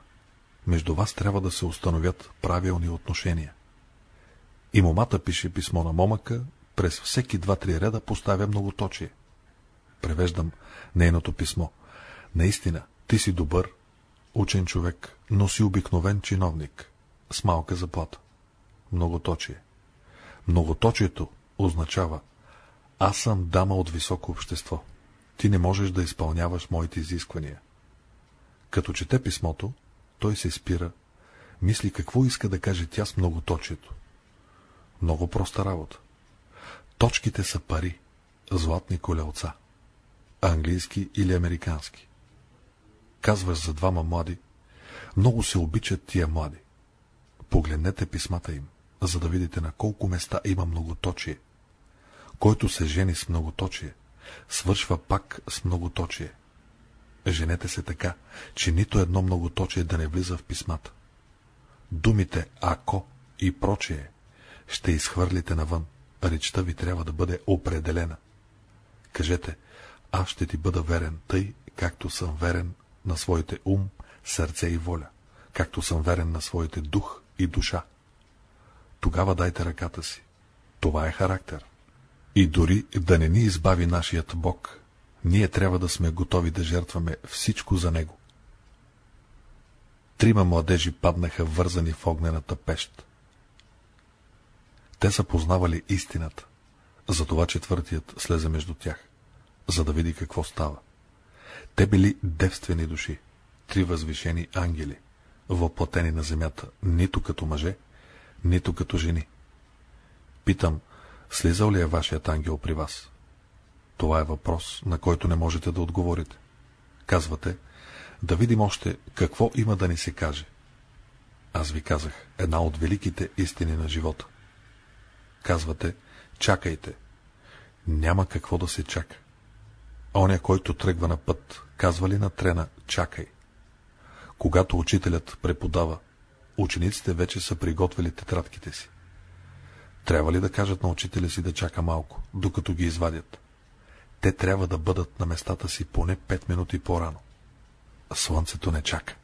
Между вас трябва да се установят правилни отношения. И момата пише писмо на момъка, през всеки два-три реда поставя многоточие. Превеждам нейното писмо. Наистина, ти си добър, учен човек, но си обикновен чиновник, с малка заплата. Многоточие. Многоточието означава аз съм дама от високо общество. Ти не можеш да изпълняваш моите изисквания. Като чете писмото, той се спира, мисли какво иска да каже тя с многоточието. Много проста работа. Точките са пари, златни колелца. Английски или американски. Казваш за двама млади. Много се обичат тия млади. Погледнете писмата им, за да видите на колко места има многоточие. Който се жени с многоточие, свършва пак с многоточие. Женете се така, че нито едно многоточие да не влиза в писмата. Думите «ако» и прочее ще изхвърлите навън. Речта ви трябва да бъде определена. Кажете, аз ще ти бъда верен, тъй, както съм верен на своите ум, сърце и воля, както съм верен на своите дух и душа. Тогава дайте ръката си. Това е характер. И дори да не ни избави нашият Бог, ние трябва да сме готови да жертваме всичко за Него. Трима младежи паднаха вързани в огнената пещ. Те са познавали истината, затова четвъртият слезе между тях, за да види какво става. Те били девствени души, три възвишени ангели, въплатени на земята, нито като мъже, нито като жени. Питам, слизал ли е вашият ангел при вас? Това е въпрос, на който не можете да отговорите. Казвате, да видим още какво има да ни се каже. Аз ви казах една от великите истини на живота. Казвате, чакайте. Няма какво да се чака. Оня, който тръгва на път, казва ли на трена, чакай. Когато учителят преподава, учениците вече са приготвили тетрадките си. Трябва ли да кажат на учителя си да чака малко, докато ги извадят? Те трябва да бъдат на местата си поне 5 минути по-рано. Слънцето не чака.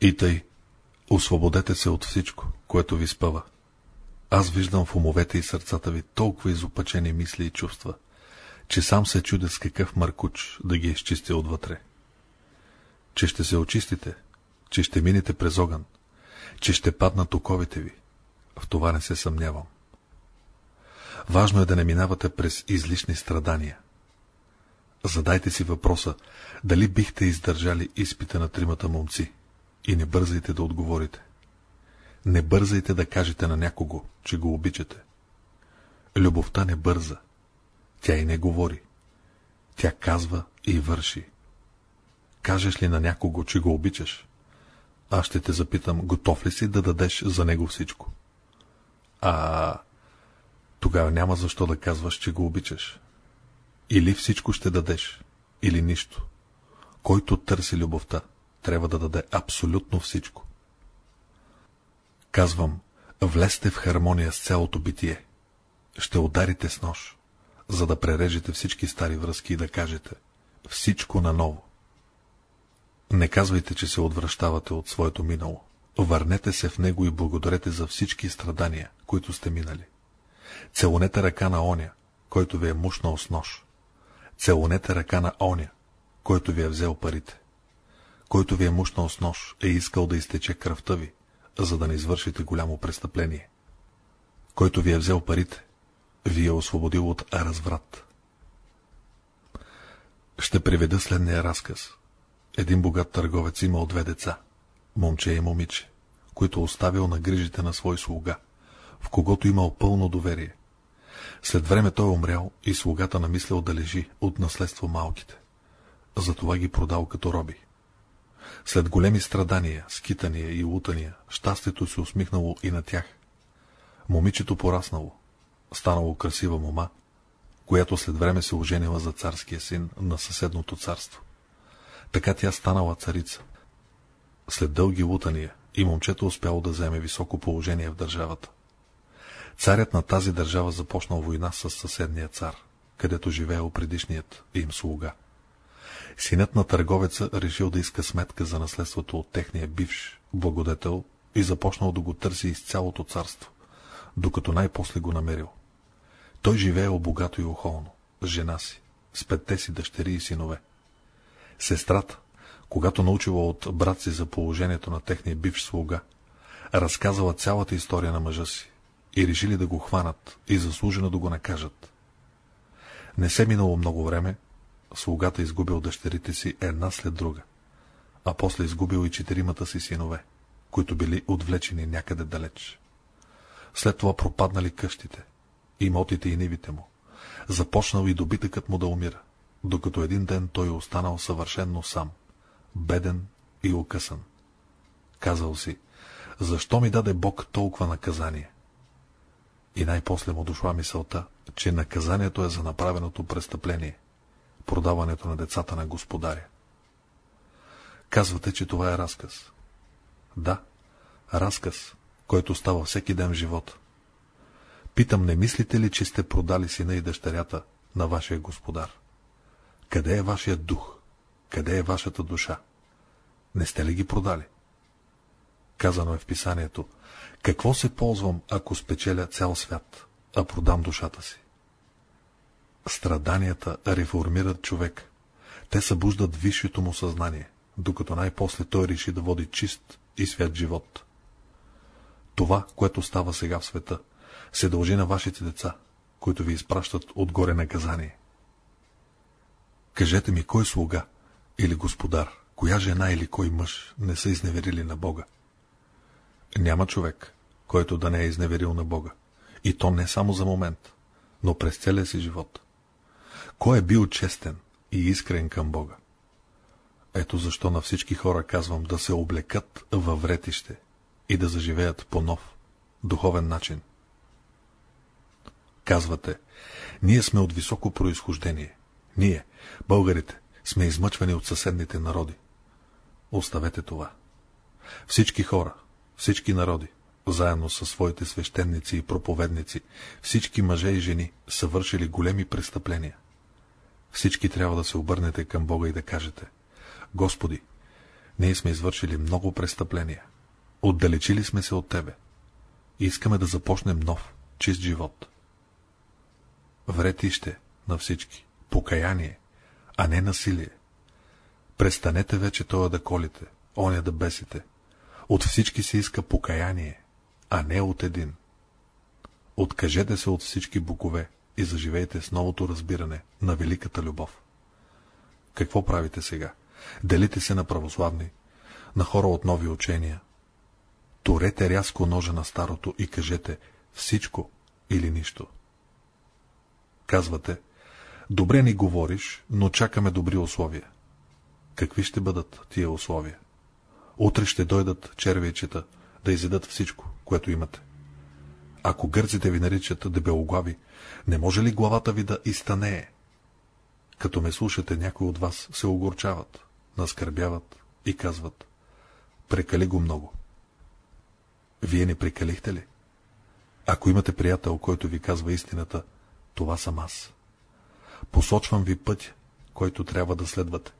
И тъй, освободете се от всичко, което ви спъва. Аз виждам в умовете и сърцата ви толкова изопачени мисли и чувства, че сам се чудя с какъв мъркуч да ги изчистя отвътре. Че ще се очистите, че ще минете през огън, че ще паднат оковите ви. В това не се съмнявам. Важно е да не минавате през излишни страдания. Задайте си въпроса, дали бихте издържали изпита на тримата момци и не бързайте да отговорите. Не бързайте да кажете на някого, че го обичате. Любовта не бърза. Тя и не говори. Тя казва и върши. Кажеш ли на някого, че го обичаш? Аз ще те запитам, готов ли си да дадеш за него всичко? А тогава няма защо да казваш, че го обичаш. Или всичко ще дадеш, или нищо. Който търси любовта, трябва да даде абсолютно всичко. Казвам, влезте в хармония с цялото битие. Ще ударите с нож, за да прережете всички стари връзки и да кажете всичко наново. Не казвайте, че се отвръщавате от своето минало. Върнете се в него и благодарете за всички страдания, които сте минали. Целунете ръка на оня, който ви е мушнал с нож. Целунете ръка на оня, който ви е взел парите. Който ви е мушнал с нож, е искал да изтече кръвта ви, за да не извършите голямо престъпление. Който ви е взел парите, ви е освободил от разврат. Ще приведа следния разказ. Един богат търговец имал две деца, момче и момиче, които оставил на грижите на свой слуга, в когото имал пълно доверие. След време той умрял и слугата намислял да лежи от наследство малките. Затова ги продал като роби. След големи страдания, скитания и лутания, щастието се усмихнало и на тях. Момичето пораснало, станало красива мома, която след време се оженила за царския син на съседното царство. Така тя станала царица. След дълги лутания и момчето успяло да вземе високо положение в държавата. Царят на тази държава започнал война с съседния цар, където живеел предишният им слуга. Синът на търговеца решил да иска сметка за наследството от техния бивш благодетел и започнал да го търси из цялото царство, докато най-после го намерил. Той живеел богато и охолно, с жена си, с петте си дъщери и синове. Сестрата, когато научила от брат си за положението на техния бивш слуга, разказала цялата история на мъжа си и решили да го хванат и заслужено да го накажат. Не се минало много време, слугата изгубил дъщерите си една след друга, а после изгубил и четиримата си синове, които били отвлечени някъде далеч. След това пропаднали къщите, имотите и нивите му. Започнал и добитъкът му да умира, докато един ден той останал съвършенно сам, беден и окъсан. Казал си, защо ми даде Бог толкова наказание? И най-после му дошла мисълта, че наказанието е за направеното престъпление, продаването на децата на господаря. Казвате, че това е разказ. Да, разказ, който става всеки ден в живота. Питам, не мислите ли, че сте продали сина и дъщерята на вашия господар? Къде е вашият дух? къде е вашата душа? Не сте ли ги продали? Казано е в писанието, какво се ползвам, ако спечеля цял свят, а продам душата си? Страданията реформират човек. Те събуждат висшето му съзнание, докато най-после той реши да води чист и свят живот. Това, което става сега в света, се дължи на вашите деца, които ви изпращат отгоре наказание. Кажете ми, кой слуга или господар, коя жена или кой мъж не са изневерили на Бога? Няма човек, който да не е изневерил на Бога. И то не само за момент, но през целия си живот. Кой е бил честен и искрен към Бога? Ето защо на всички хора казвам да се облекат във вретище и да заживеят по нов, духовен начин. Казвате, ние сме от високо происхождение. Ние, българите, сме измъчвани от съседните народи. Оставете това. Всички хора, всички народи, заедно със своите свещеници и проповедници, всички мъже и жени са вършили големи престъпления. Всички трябва да се обърнете към Бога и да кажете Господи, ние сме извършили много престъпления. Отдалечили сме се от Тебе. Искаме да започнем нов, чист живот. Вретище на всички. Покаяние, а не насилие. Престанете вече това да колите, оня да бесите. От всички се иска покаяние, а не от един. Откажете се от всички богове и заживейте с новото разбиране на великата любов. Какво правите сега? Делите се на православни, на хора от нови учения. Турете рязко ножа на старото и кажете всичко или нищо. Казвате, добре ни говориш, но чакаме добри условия. Какви ще бъдат тия условия? Утре ще дойдат червейчета да изедат всичко, което имате. Ако гърците ви наричат дебелоглави, не може ли главата ви да изтанее? Като ме слушате, някои от вас се огорчават, наскърбяват и казват, прекали го много. Вие не прекалихте ли? Ако имате приятел, който ви казва истината, това съм аз. Посочвам ви пътя, който трябва да следвате.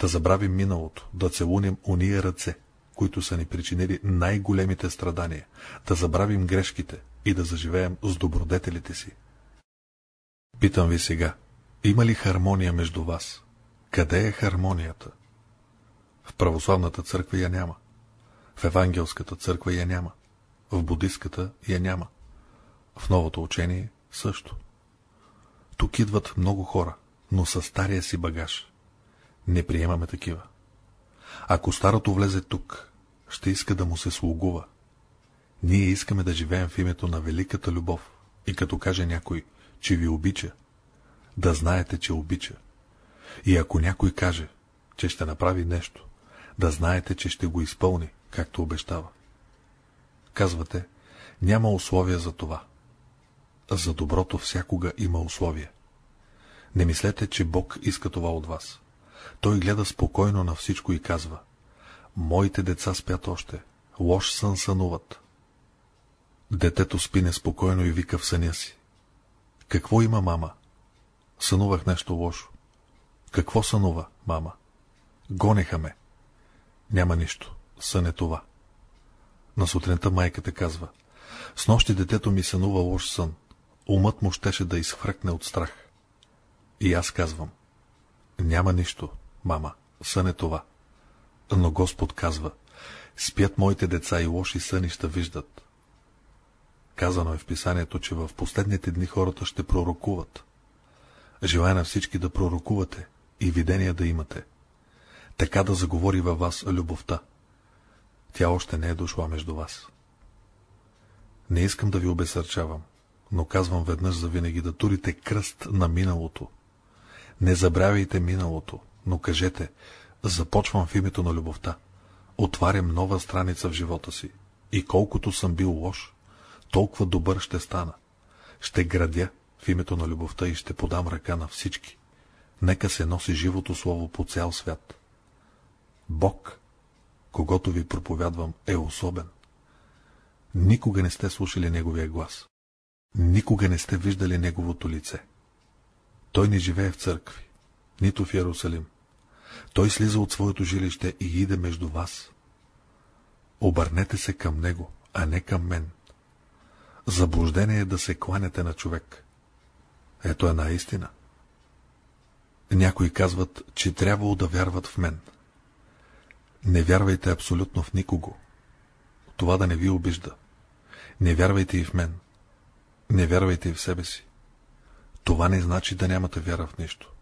Да забравим миналото, да целунем уния ръце, които са ни причинили най-големите страдания, да забравим грешките и да заживеем с добродетелите си. Питам ви сега, има ли хармония между вас? Къде е хармонията? В православната църква я няма. В евангелската църква я няма. В будистката я няма. В новото учение също. Тук идват много хора, но със стария си багаж. Не приемаме такива. Ако старото влезе тук, ще иска да му се слугува. Ние искаме да живеем в името на великата любов и като каже някой, че ви обича, да знаете, че обича. И ако някой каже, че ще направи нещо, да знаете, че ще го изпълни, както обещава. Казвате, няма условия за това. За доброто всякога има условия. Не мислете, че Бог иска това от вас. Той гледа спокойно на всичко и казва, Моите деца спят още, лош сън сънуват. Детето спи неспокойно и вика в съня си. Какво има, мама? Сънувах нещо лошо. Какво сънува, мама? Гонеха ме. Няма нищо. Сън е това. На сутринта майката казва. С нощи детето ми сънува лош сън. Умът му щеше да изхвръкне от страх. И аз казвам. Няма нищо, мама. Сън е това. Но Господ казва. Спят моите деца и лоши сънища виждат. Казано е в писанието, че в последните дни хората ще пророкуват. Желая на всички да пророкувате и видения да имате. Така да заговори във вас любовта. Тя още не е дошла между вас. Не искам да ви обесърчавам, но казвам веднъж за винаги да турите кръст на миналото. Не забравяйте миналото, но кажете, започвам в името на любовта. Отварям нова страница в живота си. И колкото съм бил лош, толкова добър ще стана. Ще градя в името на любовта и ще подам ръка на всички. Нека се носи живото слово по цял свят. Бог, когато ви проповядвам, е особен. Никога не сте слушали Неговия глас. Никога не сте виждали Неговото лице. Той не живее в църкви, нито в Иерусалим. Той слиза от своето жилище и иде между вас. Обърнете се към него, а не към мен. Заблуждение е да се кланяте на човек. Ето една истина. Някои казват, че трябвало да вярват в мен. Не вярвайте абсолютно в никого. Това да не ви обижда. Не вярвайте и в мен. Не вярвайте и в себе си. Това не значи да нямате вяра в нищо,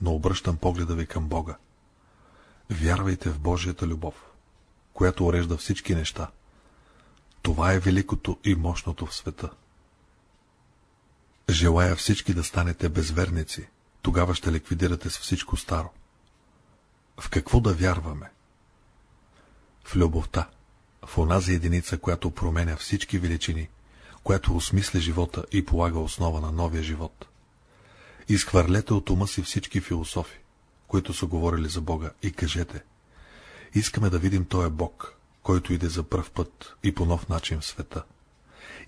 но обръщам погледа ви към Бога. Вярвайте в Божията любов, която урежда всички неща. Това е великото и мощното в света. Желая всички да станете безверници, тогава ще ликвидирате с всичко старо. В какво да вярваме? В любовта, в онази единица, която променя всички величини, която осмисля живота и полага основа на новия живот. Изхвърлете от ума си всички философи, които са говорили за Бога, и кажете, искаме да видим Той Бог, който иде за пръв път и по нов начин в света.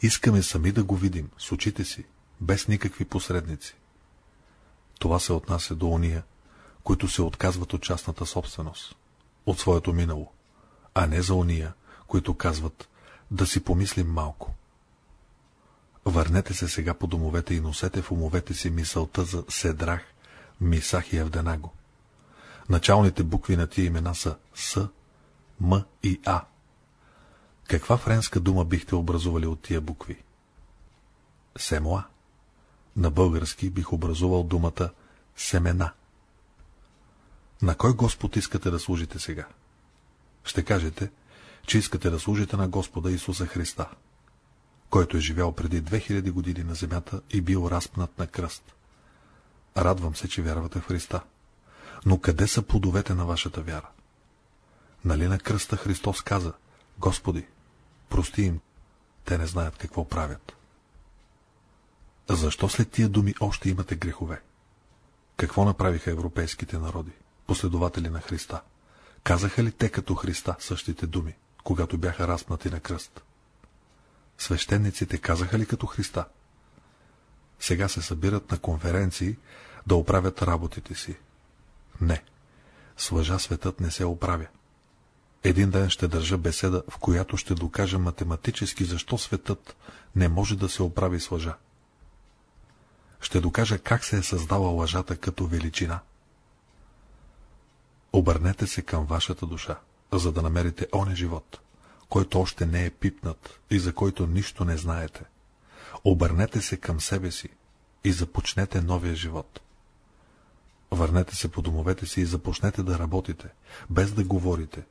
Искаме сами да го видим с очите си, без никакви посредници. Това се отнася до уния, които се отказват от частната собственост, от своето минало, а не за уния, които казват да си помислим малко. Върнете се сега по домовете и носете в умовете си мисълта за Седрах, Мисах и Евденаго. Началните букви на тия имена са С, М и А. Каква френска дума бихте образували от тия букви? Семоа. На български бих образувал думата семена. На кой Господ искате да служите сега? Ще кажете, че искате да служите на Господа Исуса Христа, който е живял преди 2000 години на земята и бил разпнат на кръст. Радвам се, че вярвате в Христа. Но къде са плодовете на вашата вяра? Нали на кръста Христос каза, Господи, прости им, те не знаят какво правят. Защо след тия думи още имате грехове? Какво направиха европейските народи, последователи на Христа? Казаха ли те като Христа същите думи, когато бяха разпнати на кръст? Свещениците казаха ли като Христа? Сега се събират на конференции да оправят работите си. Не. С лъжа светът не се оправя. Един ден ще държа беседа, в която ще докажа математически, защо светът не може да се оправи с лъжа. Ще докажа как се е създала лъжата като величина. Обърнете се към вашата душа, за да намерите оне живот, който още не е пипнат и за който нищо не знаете. Обърнете се към себе си и започнете новия живот. Върнете се по домовете си и започнете да работите, без да говорите.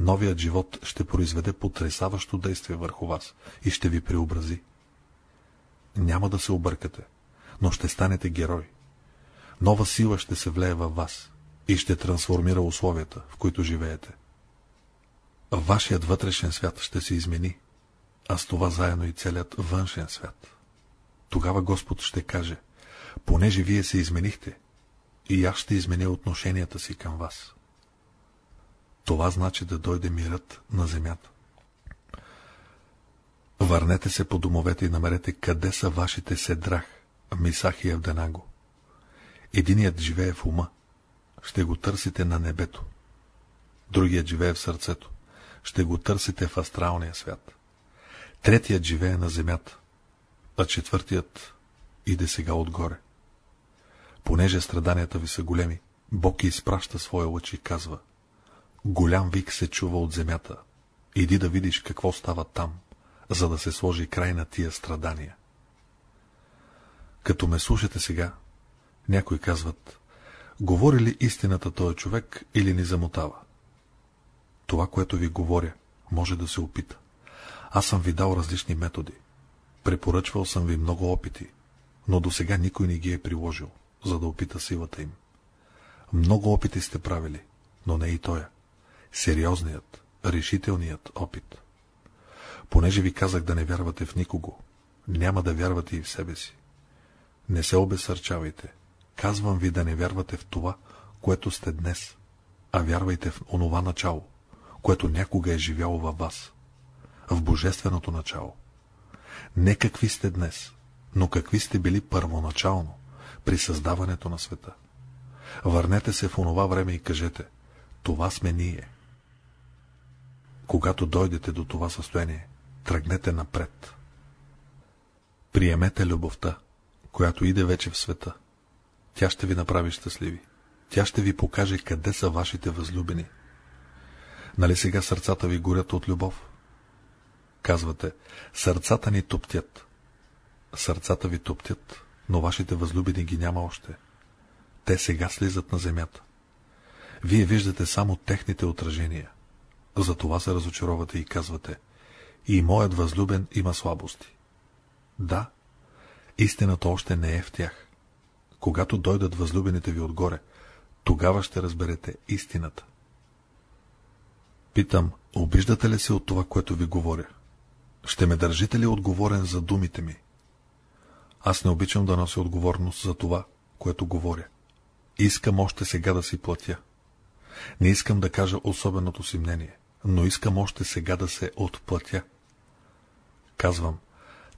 Новият живот ще произведе потрясаващо действие върху вас и ще ви преобрази. Няма да се объркате, но ще станете герой. Нова сила ще се влее във вас и ще трансформира условията, в които живеете. Вашият вътрешен свят ще се измени, а с това заедно и целият външен свят. Тогава Господ ще каже, понеже вие се изменихте, и аз ще изменя отношенията си към вас. Това значи да дойде мирът на земята. Върнете се по домовете и намерете къде са вашите седрах, Мисах и Евденаго. Единият живее в ума, ще го търсите на небето. Другият живее в сърцето, ще го търсите в астралния свят. Третият живее на земята, а четвъртият иде сега отгоре. Понеже страданията ви са големи, Бог изпраща своя лъч и казва Голям вик се чува от земята. Иди да видиш какво става там, за да се сложи край на тия страдания. Като ме слушате сега, някои казват, говори ли истината този човек или ни замотава? Това, което ви говоря, може да се опита. Аз съм ви дал различни методи. Препоръчвал съм ви много опити, но до сега никой не ги е приложил, за да опита силата им. Много опити сте правили, но не и тоя. Сериозният, решителният опит. Понеже ви казах да не вярвате в никого, няма да вярвате и в себе си. Не се обесърчавайте. Казвам ви да не вярвате в това, което сте днес, а вярвайте в онова начало, което някога е живяло във вас, в божественото начало. Не какви сте днес, но какви сте били първоначално, при създаването на света. Върнете се в онова време и кажете, това сме ние. Когато дойдете до това състояние, тръгнете напред. Приемете любовта, която иде вече в света. Тя ще ви направи щастливи. Тя ще ви покаже къде са вашите възлюбени. Нали сега сърцата ви горят от любов? Казвате, сърцата ни топтят. Сърцата ви топтят, но вашите възлюбени ги няма още. Те сега слизат на земята. Вие виждате само техните отражения. Затова се разочаровате и казвате, и моят възлюбен има слабости. Да, истината още не е в тях. Когато дойдат възлюбените ви отгоре, тогава ще разберете истината. Питам, обиждате ли се от това, което ви говоря? Ще ме държите ли отговорен за думите ми? Аз не обичам да нося отговорност за това, което говоря. Искам още сега да си платя. Не искам да кажа особеното си мнение, но искам още сега да се отплатя. Казвам,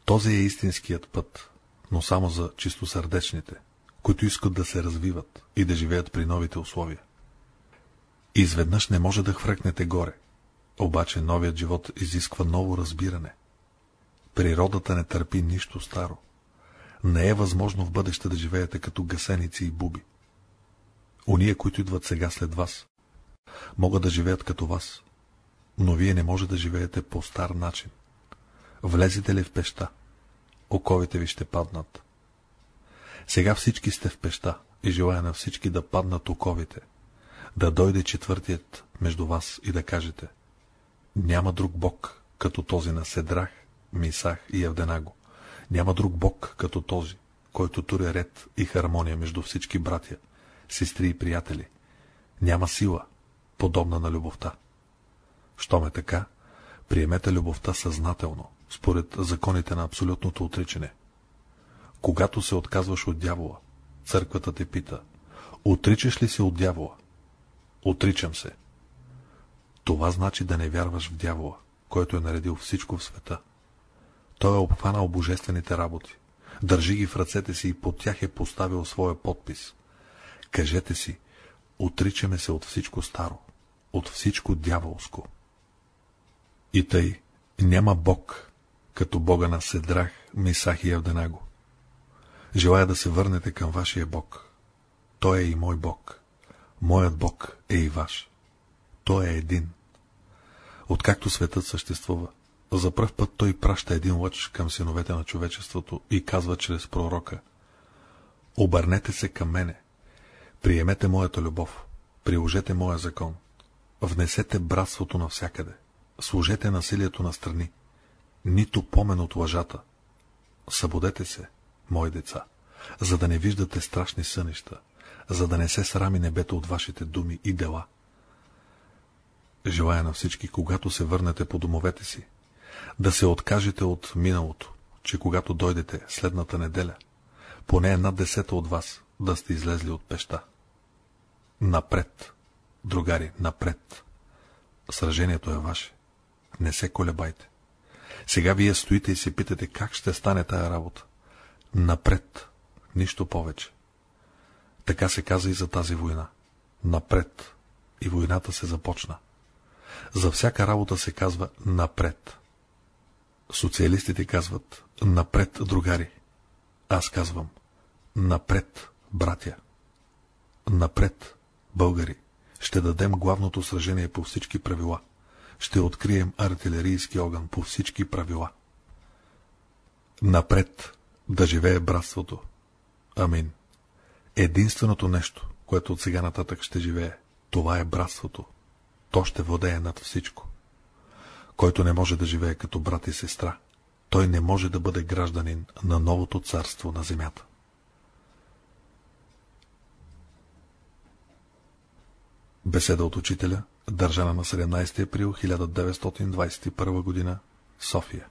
този е истинският път, но само за чистосърдечните, които искат да се развиват и да живеят при новите условия. Изведнъж не може да хвръкнете горе, обаче новият живот изисква ново разбиране. Природата не търпи нищо старо. Не е възможно в бъдеще да живеете като гасеници и буби. Уния, които идват сега след вас, могат да живеят като вас, но вие не може да живеете по стар начин. Влезете ли в пеща, оковите ви ще паднат. Сега всички сте в пеща и желая на всички да паднат оковите, да дойде четвъртият между вас и да кажете няма друг Бог, като този на Седрах, Мисах и Евденаго. Няма друг Бог, като този, който туря ред и хармония между всички братя, сестри и приятели. Няма сила, подобна на любовта. Щом е така, приемете любовта съзнателно, според законите на абсолютното отричане. Когато се отказваш от дявола, църквата те пита, отричаш ли се от дявола? Отричам се. Това значи да не вярваш в дявола, който е наредил всичко в света. Той е обхванал божествените работи. Държи ги в ръцете си и под тях е поставил своя подпис. Кажете си, отричаме се от всичко старо, от всичко дяволско. И тъй, няма Бог, като Бога на Седрах, Мисах и Евденаго. Желая да се върнете към вашия Бог. Той е и мой Бог. Моят Бог е и ваш. Той е един. Откакто светът съществува, за пръв път той праща един лъч към синовете на човечеството и казва чрез пророка Обърнете се към мене, приемете моята любов, приложете моя закон, внесете братството навсякъде, служете насилието на страни, нито помен от лъжата. Събудете се, мои деца, за да не виждате страшни сънища, за да не се срами небето от вашите думи и дела. Желая на всички, когато се върнете по домовете си, да се откажете от миналото, че когато дойдете следната неделя, поне една десета от вас да сте излезли от пеща. Напред, другари, напред. Сражението е ваше. Не се колебайте. Сега вие стоите и се питате как ще стане тая работа. Напред, нищо повече. Така се каза и за тази война. Напред. И войната се започна. За всяка работа се казва напред. Социалистите казват напред, другари. Аз казвам напред, братя. Напред, българи. Ще дадем главното сражение по всички правила. Ще открием артилерийски огън по всички правила. Напред да живее братството. Амин. Единственото нещо, което от сега нататък ще живее, това е братството. То ще владее над всичко. Който не може да живее като брат и сестра, той не може да бъде гражданин на новото царство на земята. Беседа от учителя, държана на 17 април 1921 г. София